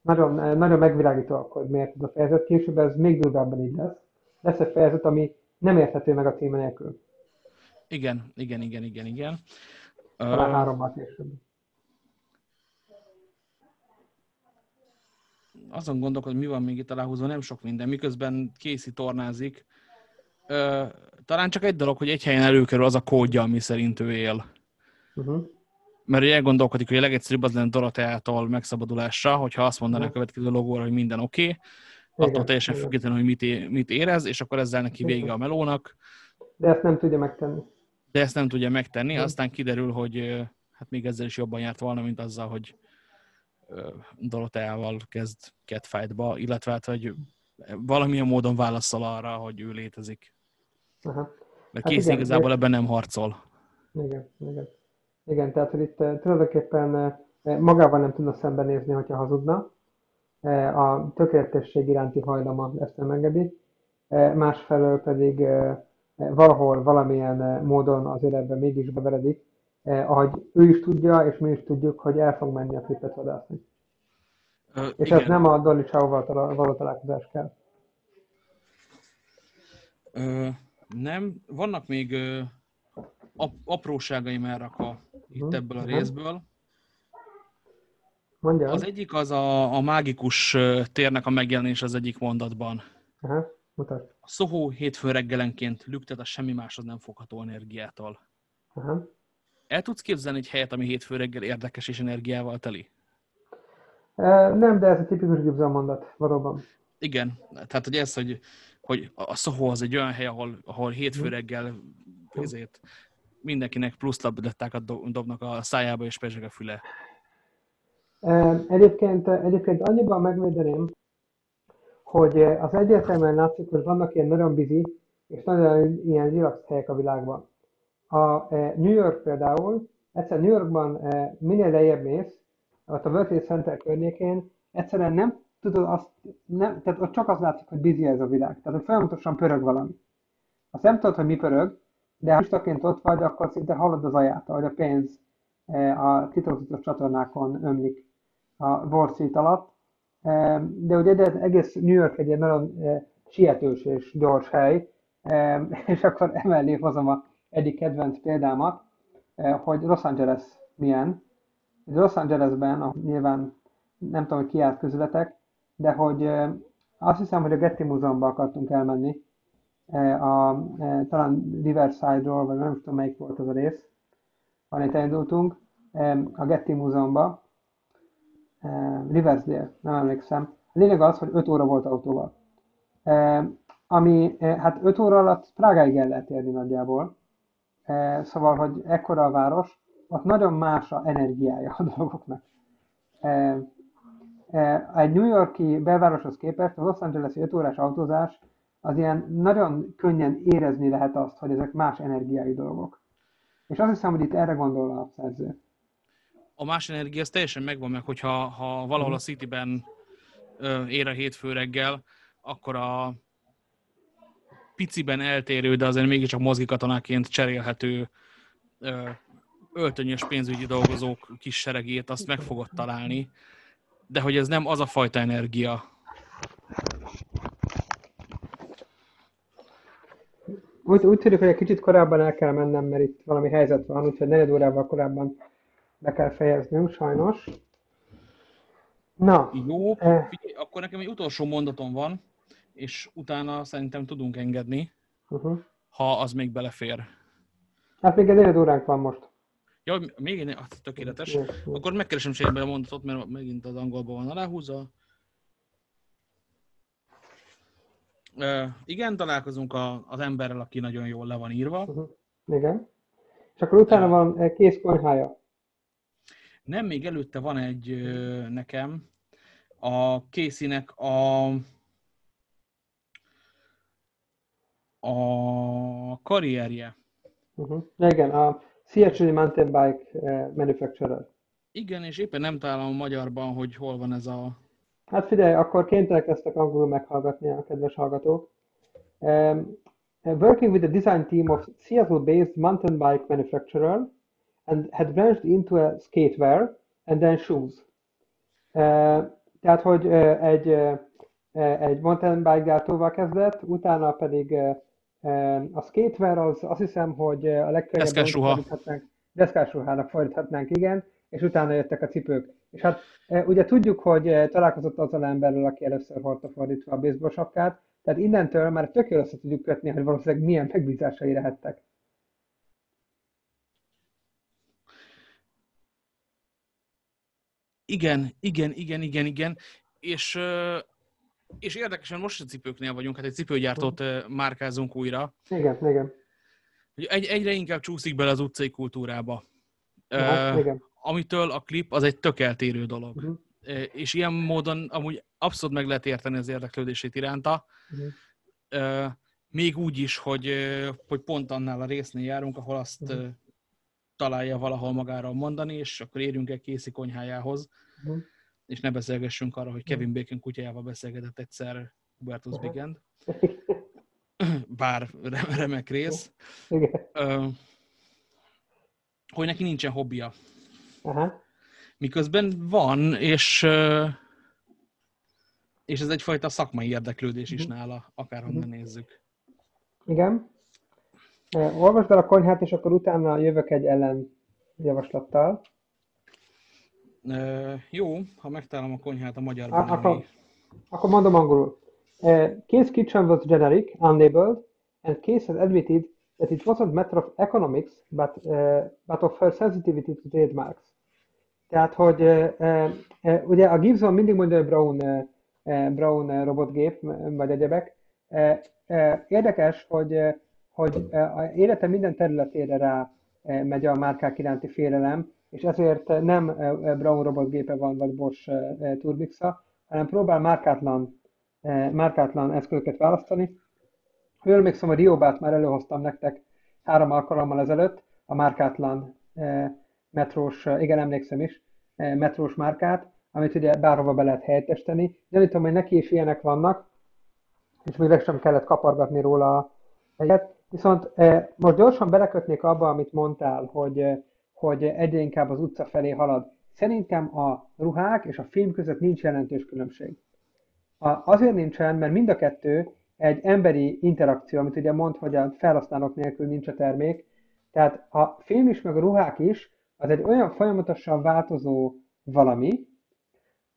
Nagyon, eh, nagyon megvilágító akkor, miért ez a fejezet. Később ez még durvábban így lesz. Lesz egy fejezet, ami nem érthető meg a címe nélkül. Igen, igen, igen, igen, igen. Talán Ö, hárommal később. azon gondolkodom, hogy mi van még itt aláhúzva, nem sok minden, miközben Casey tornázik. Ö, talán csak egy dolog, hogy egy helyen előkerül az a kódja, ami szerint ő él. Uh-huh. Mert ugye elgondolkodik, hogy a legegyszerűbb az lenne Doroteától megszabadulásra, hogyha azt mondaná a következő logóra, hogy minden oké, okay, attól Igen, teljesen igen. függetlenül, hogy mit, é- mit érez, és akkor ezzel neki vége a melónak, De ezt nem tudja megtenni. de ezt nem tudja megtenni, Mhm. aztán kiderül, hogy hát még ezzel is jobban járt volna, mint azzal, hogy Doroteával kezd catfightba, illetve hát, hogy valamilyen módon válaszol arra, hogy ő létezik. Aha. Mert Hát Casey igen, igazából de- ebben nem harcol. Igen, igen. Igen, tehát hogy itt eh, tulajdonképpen eh, magával nem tudna szembenézni, hogyha hazudna. Eh, A tökéletesség iránti hajlama ezt nem engedi. Eh, Másfelől pedig eh, eh, valahol, valamilyen eh, módon az életben mégis beveredik, eh, ahogy ő is tudja, és mi is tudjuk, hogy el fog menni a klipet vadászni. Ö, És igen. ez nem a Dolly Chow-val tala- való találkozás kell. Ö, nem, vannak még ap- apróságaim elrakva itt Mhm, ebből a mhm. részből. Mondja? Az egyik az a, a mágikus térnek a megjelenés az egyik mondatban. Aha, mutasd. A Soho hétfő reggelenként lüktet a semmi máshoz nem fogható energiától. Aha. El tudsz képzelni egy helyet, ami hétfő reggel érdekes és energiával teli? Nem, de ez a tipikus Gibson mondat, valóban. Igen, tehát hogy ez, hogy, hogy a Soho az egy olyan hely, ahol, ahol hétfő Mhm. reggel ezért mindenkinek plusz labdettákat do- dobnak a szájába és pezseg a füle. Egyébként, egyébként annyiban megvédeném, hogy az egyértelműen látszik, hogy vannak ilyen nagyon busy és nagyon ilyen relax helyek a világban. A New York például, egyszer New Yorkban minél lejjebb mész, ott a World Trade Center környékén, egyszerűen nem tudod azt, nem, tehát ott csak az látszik, hogy busy ez a világ. Tehát hogy folyamatosan pörög valami. Azt nem tudod, hogy mi pörög, de ha ustaként ott vagy, akkor szinte hallod az aját, ahogy a pénz eh, a titokzatos csatornákon ömlik a Wall Street alatt. Eh, De ugye egész New York egy ilyen nagyon eh, sietős és gyors hely, és akkor emellé hozom a egyik kedvenc példámat, hogy Los Angeles milyen. Los Angelesben, nyilván nem tudom, hogy ki járt közületek, de hogy azt hiszem, hogy a Getty Múzeumban akartunk elmenni, a, eh, talán Riverside-ról, vagy nem tudom, melyik volt az a rész, ahol elindultunk, eh, a Getty Múzeumba, eh, Riversdale, nem emlékszem. A lényeg az, hogy 5 óra volt autóval. Eh, ami, eh, hát 5 óra alatt Prágáig el lehet érni nagyjából. Eh, Szóval, hogy ekkora a város, ott nagyon más a energiája a dolgoknak. Eh, eh, Egy New Yorki belvároshoz képest a Los Angeles-i 5 órás autózás az ilyen nagyon könnyen érezni lehet azt, hogy ezek más energiájú dolgok. És azt hiszem, hogy itt erre gondol a szerző. A más energia az teljesen megvan meg, hogyha ha valahol a Cityben ö, ér a hétfő reggel, akkor a piciben eltérő, de azért mégiscsak mozgikatonáként cserélhető öltönyös pénzügyi dolgozók kis seregét, azt meg fogod találni. De hogy ez nem az a fajta energia. Úgy, úgy tűnik, hogy egy kicsit korábban el kell mennem, mert itt valami helyzet van, úgyhogy negyed órával korábban be kell fejeznünk, sajnos. Na, Jó, Eh. figyelj, akkor nekem egy utolsó mondatom van, és utána szerintem tudunk engedni, uh-huh. ha az még belefér. hát még egy negyed óránk van most. Ja, még egy, ah, tökéletes. Jó, jó. Akkor megkeresem sérbe a mondatot, mert megint az angolban van aláhúzva. Igen, találkozunk a, az emberrel, aki nagyon jól le van írva. Uh-huh. Igen. És akkor utána van eh, kész konyhája. Nem, még előtte van egy ö, nekem a Casey-nek a a karrierje. Uh-huh. Igen, a CHD Mountain Bike eh, Manufacturer. Igen, és éppen nem találom magyarban, hogy hol van ez a... Hát figyelj, akkor kénytelenek lesznek angolul meghallgatni a kedves hallgatók. Um, working with the design team of Seattle-based mountain bike manufacturer and had branched into a skatewear and then shoes. Uh, tehát, hogy uh, egy, uh, egy mountain bike gyártóval kezdett, utána pedig a skatewear az azt hiszem, hogy a legkönnyebb Deszkás ruha. fordíthatnánk, deszkás ruhának fordíthatnánk, igen, és utána jöttek a cipők. És hát uh, ugye tudjuk, hogy uh, találkozott azzal emberrel, aki először hordta fordítva a baseball sapkát, tehát innentől már tök jól össze tudjuk kötni, hogy valószínűleg milyen megbízásai lehettek. Igen, igen, igen, igen, igen. És, és érdekesen most a cipőknél vagyunk, hát egy cipőgyártót márkázunk újra. Igen, igen. Egy, egyre inkább csúszik bele az utcai kultúrába. Aha, Ö, igen. Amitől a klip az egy tök eltérő dolog. Uh-huh. És ilyen módon amúgy abszolút meg lehet érteni az érdeklődését iránta. Uh-huh. Még úgy is, hogy, hogy pont annál a résznél járunk, ahol azt ö, találja valahol magáról mondani, és akkor érjünk el Készi konyhájához, Uh-huh. és ne beszélgessünk arra, hogy Kevin Bacon kutyájával beszélgetett egyszer Hubertus Aha. Big End. Bár re- remek rész. Ö, hogy neki nincsen hobbija. Aha. Miközben van, és, és ez egyfajta szakmai érdeklődés is Mhm. nála, akárhonnan nézzük. Igen. Olvasd el a konyhát, és akkor utána jövök egy ellen javaslattal. Ö, Jó, ha megtalálom a konyhát a magyarban. Ah, ami- akkor, akkor mondom angolul. Case kitchen was generic, unlabeled, and Case has admitted that it wasn't matter of economics, but, uh, but of her sensitivity to trademarks. Tehát, hogy ugye a Gibson mindig mondja, hogy Brown, Brown robotgép, vagy egyebek. Érdekes, hogy, hogy a élete minden területére rá megy a márkák iránti félelem, és ezért nem Brown robotgépe van, vagy Bosch Turbixa, hanem próbál márkátlan, márkátlan eszközöket választani. Jól emlékszem, a Riobát már előhoztam nektek három alkalommal ezelőtt, a márkátlan metrós, eh, igen, emlékszem is, eh, metrós márkát, amit ugye bárhova be lehet helyettesteni. Gyanítom, hogy neki is ilyenek vannak, és még meg sem kellett kapargatni róla egyet. Viszont eh, most gyorsan belekötnék abba, amit mondtál, hogy, hogy egyre inkább az utca felé halad. Szerintem a ruhák és a film között nincs jelentős különbség. A, azért nincsen, mert mind a kettő egy emberi interakció, amit ugye mond, hogy a felhasználók nélkül nincs a termék. Tehát a film is, meg a ruhák is, az egy olyan folyamatosan változó valami,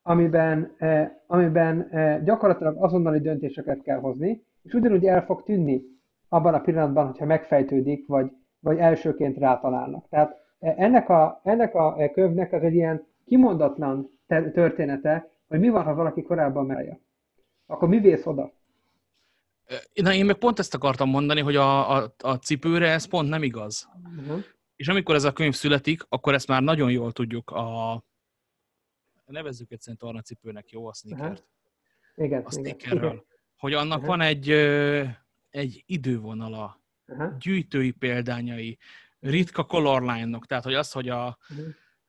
amiben, eh, amiben eh, gyakorlatilag azonnali döntéseket kell hozni, és ugyanúgy el fog tűnni abban a pillanatban, hogyha megfejtődik, vagy, vagy elsőként rátalálnak. Tehát eh, ennek a, ennek a eh, könyvnek az egy ilyen kimondatlan te- története, hogy mi van, ha valaki korábban megtalálja. Akkor mi vész oda? Na, én meg pont ezt akartam mondani, hogy a, a, a cipőre ez pont nem igaz. Uh-huh. És amikor ez a könyv születik, akkor ezt már nagyon jól tudjuk a... Nevezzük egyszerűen tornacipőnek, jó, a sneakert. Igen, A igen. sneakerről. Hogy annak Aha. van egy, egy idővonala, Aha. gyűjtői példányai, ritka colorline-nok, tehát hogy az, hogy a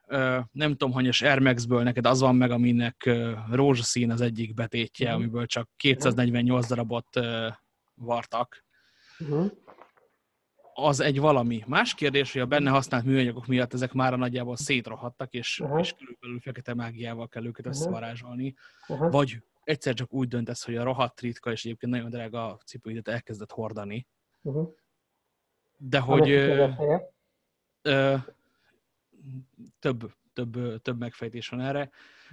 ö, nem tudom, hanyas Air Max-ből neked az van meg, aminek rózsaszín az egyik betétje, Mhm. amiből csak 248 darabot vartak. Uh-huh. Az egy valami. Más kérdés, hogy a benne használt műanyagok miatt ezek már nagyjából szétrohadtak, és, Aha. és körülbelül fekete mágiával kell őket Aha. összevarázsolni. Aha. Vagy egyszer csak úgy döntesz, hogy a rohadt ritka és egyébként nagyon drága cipőidet elkezdett hordani. Uh-huh. De hogy ö, ö, több, több, több megfejtés van erre.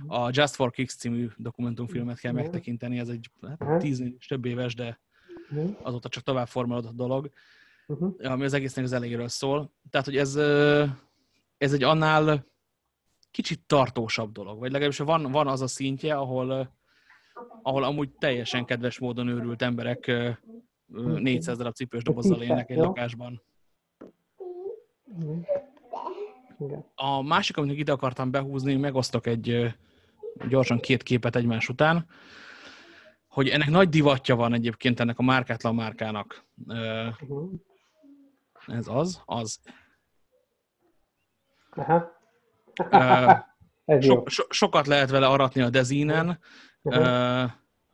A Just for Kicks című dokumentumfilmet kell Mhm. megtekinteni, ez egy hát, tíz és több éves, de Uh-huh. azóta csak tovább formálódott a dolog. Uh-huh. ami az egésznek az elejéről szól. Tehát, hogy ez, ez egy annál kicsit tartósabb dolog, vagy legalábbis van, van az a szintje, ahol, ahol amúgy teljesen kedves módon őrült emberek ö, ö, 400 darab cipős dobozzal élnek egy lakásban. Igen. A másik, amit ide akartam behúzni, megosztok egy gyorsan két képet egymás után, hogy ennek nagy divatja van egyébként ennek a márkátlan márkának. Uh-huh. Ez az, az. Aha. Jó. So, so, sokat lehet vele aratni a dezínen, Uh-huh. ö,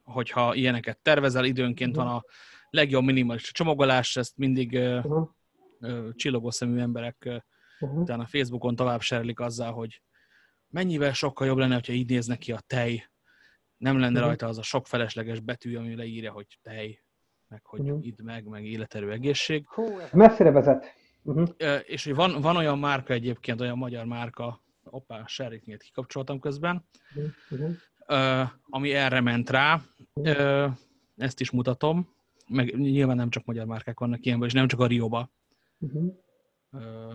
hogyha ilyeneket tervezel, időnként van a legjobb minimalista csomagolás, ezt mindig ö, Uh-huh. ö, csillogó szemű emberek ö, Uh-huh. utána Facebookon tovább serelik azzal, hogy mennyivel sokkal jobb lenne, hogyha így néz neki a tej, nem lenne Mhm. rajta az a sok felesleges betű, ami leírja, hogy tej, meg hogy Mhm. idd meg, meg életerő egészség. Hú, ez messzire vezet. Uh-huh. És hogy van, van olyan márka egyébként, olyan magyar márka, oppá, Sherricknél kikapcsoltam közben, Uh-huh. ami erre ment rá. Ö, Ezt is mutatom. Meg nyilván nem csak magyar márkák vannak ilyenben, és nem csak a Rióba. Uh-huh.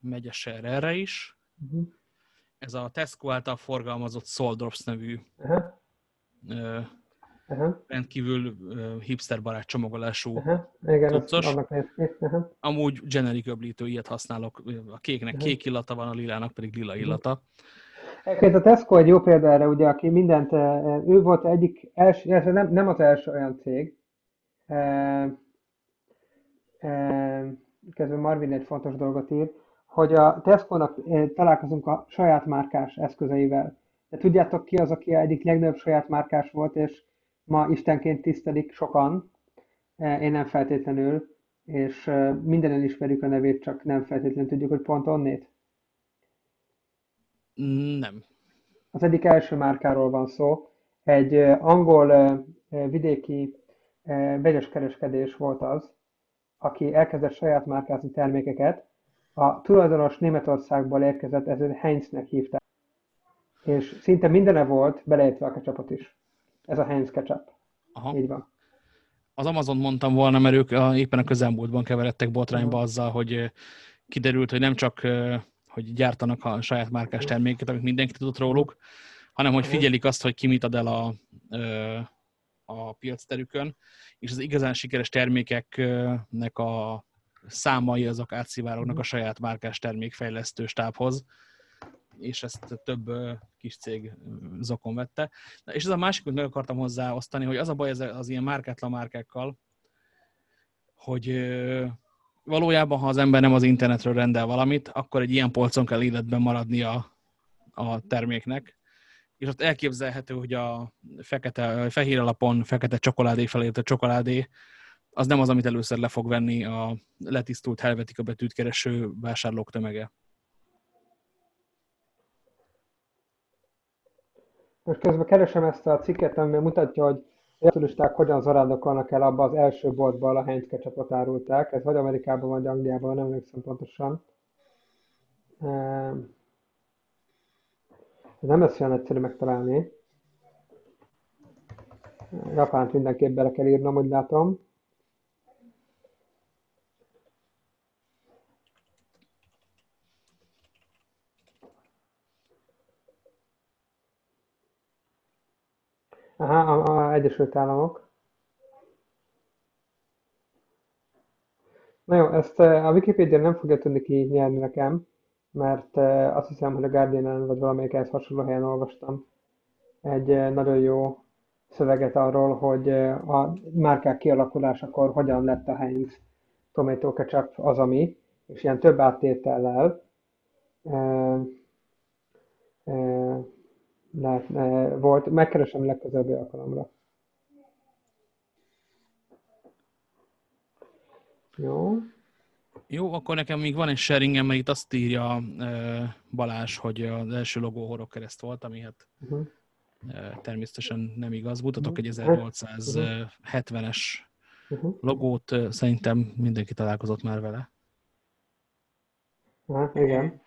Megy a share erre is. Uh-huh. Ez a Tesco által forgalmazott Soul Drops nevű Aha. Aha. rendkívül ö, hipster barát csomagolású. Aha. Igen, annak. Aha. Amúgy generic öblítő, ilyet használok. A kéknek Mhm. kék illata van, a lilának pedig lila illata. Egyébként a Tesco egy jó példa erre, ugye, aki mindent, ő volt egyik első, nem, nem az első olyan cég, közben Marvin egy fontos dolgot ír, hogy a Tesco-nak találkozunk a saját márkás eszközeivel. De tudjátok ki az, aki egyik legnagyobb saját márkás volt, és ma istenként tisztelik sokan, Eh, én nem feltétlenül, és eh, mindenen ismerjük a nevét, csak nem feltétlenül tudjuk, hogy pont onnét. Nem. Az egyik első márkáról van szó. Egy eh, angol vidéki vegyes kereskedés volt az, aki elkezdett saját márkázni termékeket. A tulajdonos Németországból érkezett, ezért Heinznek hívták. És szinte mindene volt, beleértve a ketchupot is. Ez a Heinz ketchup. Aha. Így van. Az Amazon mondtam volna, mert ők éppen a közelmúltban keveredtek botrányba azzal, hogy kiderült, hogy nem csak hogy gyártanak a saját márkás terméket, amit mindenki tudott róluk, hanem hogy figyelik azt, hogy ki mit ad el a, a piacterükön, és az igazán sikeres termékeknek a számai azok átszivárognak a saját márkás termékfejlesztő stábhoz, és ezt több kis cég zokon vette. És ez a másik, amit meg akartam hozzáosztani, hogy az a baj az, az ilyen márkátlan márkákkal, hogy valójában, ha az ember nem az internetről rendel valamit, akkor egy ilyen polcon kell életben maradnia a terméknek, és ott elképzelhető, hogy a fekete, fehér alapon fekete csokoládé felé a csokoládé, az nem az, amit először le fog venni a letisztult Helvetika betűt kereső vásárlók tömege. Most közben keresem ezt a cikket, ami mutatja, hogy a turisták hogyan zarándokolnak el abba az első boltba, a Heinz ketchupot árulták. Ez vagy Amerikában, vagy Angliában, nem emlékszem pontosan. Ehm, Ez nem lesz olyan egyszerű megtalálni. Japánt mindenképp bele kell írnom, úgy látom. Aha, a, a Egyesült Államok. Na jó, ezt eh, a Wikipedia nem fogja tudni kinyerni nekem, mert eh, azt hiszem, hogy a Guardian-en vagy valamelyik ehhez hasonló helyen olvastam egy eh, nagyon jó szöveget arról, hogy a márkák kialakulásakor hogyan lett a Heinz tomato ketchup az, ami, és ilyen több áttétellel eh, volt. Megkeresem legközelebbi alkalomra. Jó. Jó, akkor nekem még van egy sharingem, mert itt azt írja Balázs, hogy az első logó horogkereszt volt, ami hát Uh-huh. uh, természetesen nem igaz. Mutatok egy Mhm. 1870-es Uh-huh. logót, uh, szerintem mindenki találkozott már vele. Aha, igen.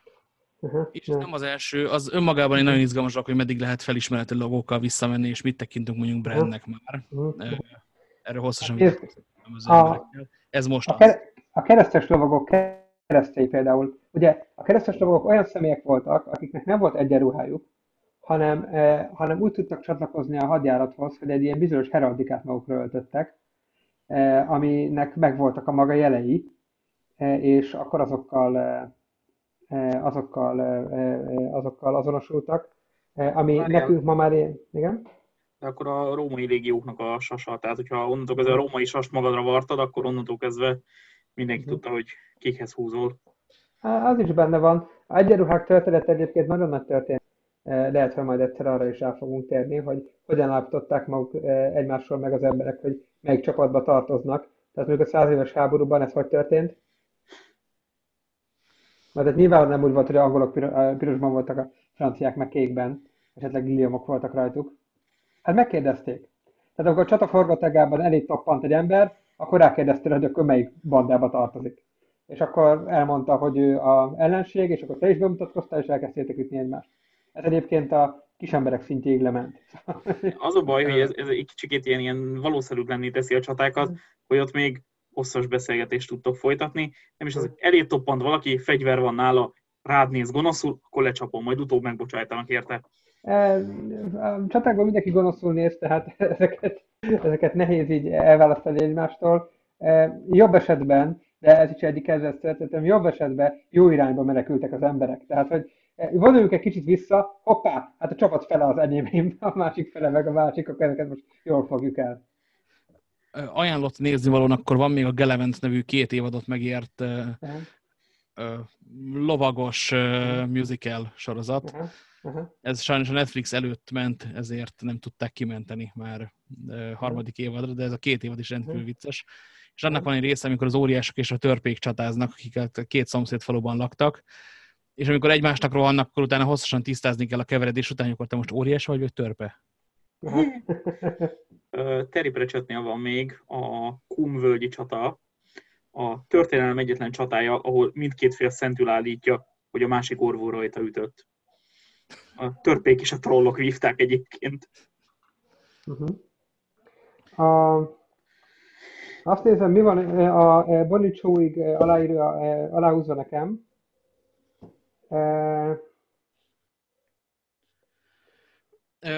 Uh-huh. És ez nem az első, az önmagában egy nagyon izgalmas hogy meddig lehet felismerhető logókkal visszamenni, és mit tekintünk mondjuk brandnek már. Uh-huh. Uh, Erről hosszasan vitatkozunk különböző a-. Ez most A, az. a keresztes lovagok keresztei például ugye a keresztes lovagok olyan személyek voltak, akiknek nem volt egyenruhájuk, hanem, eh, hanem úgy tudtak csatlakozni a hadjárathoz, hogy egy ilyen bizonyos heraldikát magukra öltöttek, eh, aminek megvoltak a maga jelei, eh, és akkor azokkal, eh, azokkal, eh, eh, azokkal azonosultak, ami Várjál. nekünk ma már ilyen, igen? De akkor a római légióknak a sasa, tehát hogyha onnantól kezdve a római sast magadra vartad, akkor onnantól kezdve mindenki Mhm. tudta, hogy kikhez húzol. Az is benne van. A egyenruhák történet egyébként nagyon nagy történet. Eh, Lehet, hogy majd egyszer arra is el fogunk térni, hogy hogyan állapították maguk egymásról meg az emberek, hogy melyik csapatba tartoznak. Tehát mondjuk a száz éves háborúban ez hogy történt? Mert ez nyilván nem úgy volt, hogy angolok piro- pirosban voltak, a franciák meg kékben, esetleg liliomok voltak rajtuk. Hát megkérdezték. Tehát amikor a csataforgatágában elég toppant egy ember, akkor rákérdeztél, hogy akkor melyik bandába tartozik. És akkor elmondta, hogy ő a ellenség, és akkor te is bemutatkoztál, és elkezdtétek ütni egymást. Ez egyébként a kis emberek szintjéig lement. Az a baj, hogy ez, ez egy kicsikét ilyen, ilyen valószerűtlenné teszi a csatákat, hogy ott még hosszas beszélgetést tudtok folytatni. Nem is az, elé toppant valaki, fegyver van nála, rád néz gonoszul, akkor lecsapom, majd utóbb megbocsájtanak érte. A csatákban mindenki gonoszul néz, tehát ezeket, ezeket nehéz így elválasztani egymástól. Jobb esetben, de ez is egyik kedvenc történetem, jobb esetben jó irányba menekültek az emberek. Tehát, hogy vonuljuk egy kicsit vissza, hoppá, hát a csapat fele az enyém, a másik fele meg a másik, akkor ezeket most jól fogjuk el. Ajánlott nézni valón, akkor van még a Gelevent nevű két évadot megért Aha, ö, lovagos ö, musical sorozat. aha, aha. Ez sajnos a Netflix előtt ment, ezért nem tudták kimenteni már ö, harmadik évadra, de ez a két évad is rendkívül vicces. És annak van egy része, amikor az óriások és a törpék csatáznak, akik a két szomszéd faluban laktak, és amikor egymásnak rohannak, akkor utána hosszasan tisztázni kell a keveredés után, hogy akkor te most óriás vagy, vagy törpe? Terry Pratchettnél van még a Kum völgyi csata, a történelem egyetlen csatája, ahol mindkét fél szentül állítja, hogy a másik orvó rajta ütött. A törpék és a trollok vívták egyébként. Uh-huh. A, azt nézem, mi van eh, a eh, Bonicsóig eh, aláírva, eh, aláhúzva nekem. Eh, Ö,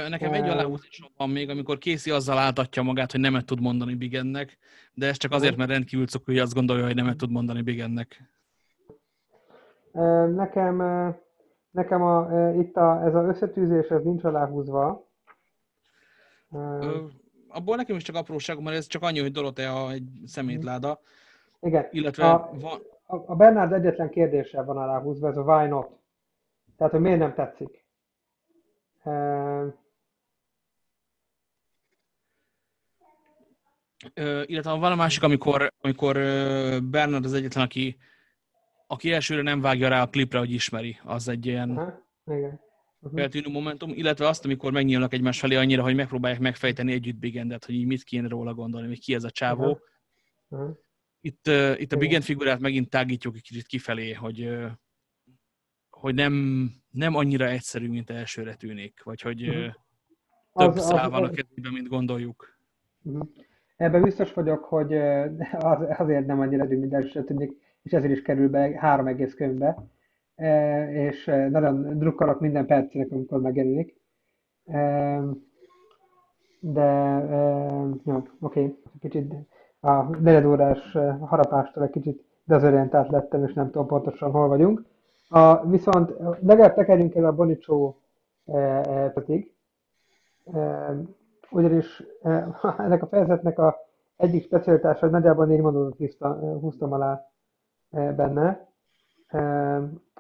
Nekem egy aláhúzásom van még, amikor Casey azzal áltatja magát, hogy nemet tud mondani Bigennek, de ez csak azért, mert rendkívül cukor, hogy azt gondolja, hogy nemet tud mondani Bigennek. Nekem, nekem a, itt a, ez az összetűzés, ez nincs aláhúzva. Abból nekem is csak apróság, mert ez csak annyi, hogy Dorotea egy szemétláda, Igen, illetve a, van, a, a Bernard egyetlen kérdéssel van aláhúzva, ez a why not. Tehát, hogy miért nem tetszik. Ö, illetve van a másik, amikor, amikor Bernard az egyetlen, aki, aki elsőre nem vágja rá a klipre, hogy ismeri. Az egy ilyen igen. Uh-huh. feltűnő momentum, illetve azt, amikor megnyílnak egymás felé annyira, hogy megpróbálják megfejteni együtt Bigendet, hogy így mit kéne róla gondolni, hogy ki ez a csávó. Aha. Aha. Itt, uh, itt a Igen. Bigend figurát megint tágítjuk egy kicsit kifelé, hogy, uh, hogy nem, nem annyira egyszerű, mint elsőre tűnik, vagy hogy uh, Mhm. több Az- szál van a kezében, mint gondoljuk. Mhm. Ebben biztos vagyok, hogy az, azért nem annyira erő, mint elsőre tűnik, és ezért is kerül be három egész könyvbe, és nagyon drukkolok minden percének, amikor megjelenik. De, jó, oké, kicsit a negyedórás harapástól egy kicsit dezorientált lettem, és nem tudom pontosan hol vagyunk. A, viszont legalább tekerjünk el a Bonicsó pedig. E, ugyanis ennek a fejezetnek a egyik specialitása, hogy nagyjából négy mondatot húzta- eh, húztam alá benne,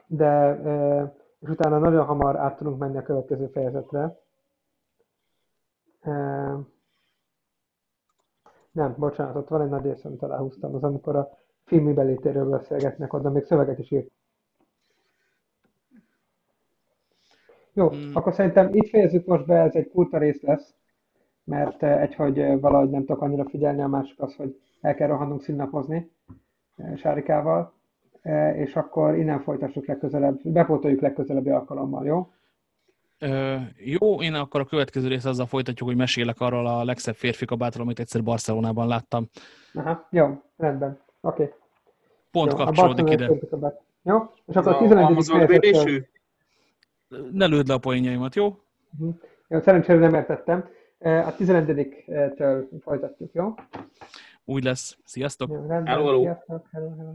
de és utána nagyon hamar át tudunk menni a következő fejezetre. Nem, bocsánat, ott van egy nagy rész, amit aláhúztam, az amikor a filmi belétéről beszélgetnek, oda még szöveget is írt. Jó, Mm. akkor szerintem itt fejezzük most be, ez egy kurta rész lesz, mert eh, egyhogy eh, valahogy nem tudok annyira figyelni, a másik az, hogy el kell rohannunk színnapozni eh, Sárikával, és akkor innen folytassuk legközelebb, bepótoljuk legközelebbi alkalommal, jó? Ö, jó, én akkor a következő rész azzal folytatjuk, hogy mesélek arról a legszebb férfi kabátról, amit egyszer Barcelonában láttam. Aha, jó, rendben, oké. Pont Jó, kapcsolódik ide. Jó? És akkor a a 11. Ne lőd le a poénjaimat, jó? Mhm. Jó, szerencsére nem értettem. Eh, A 11-től folytatjuk, jó? Úgy lesz. Sziasztok! Jó, rendben. Hello, hello. Sziasztok, hello, hello.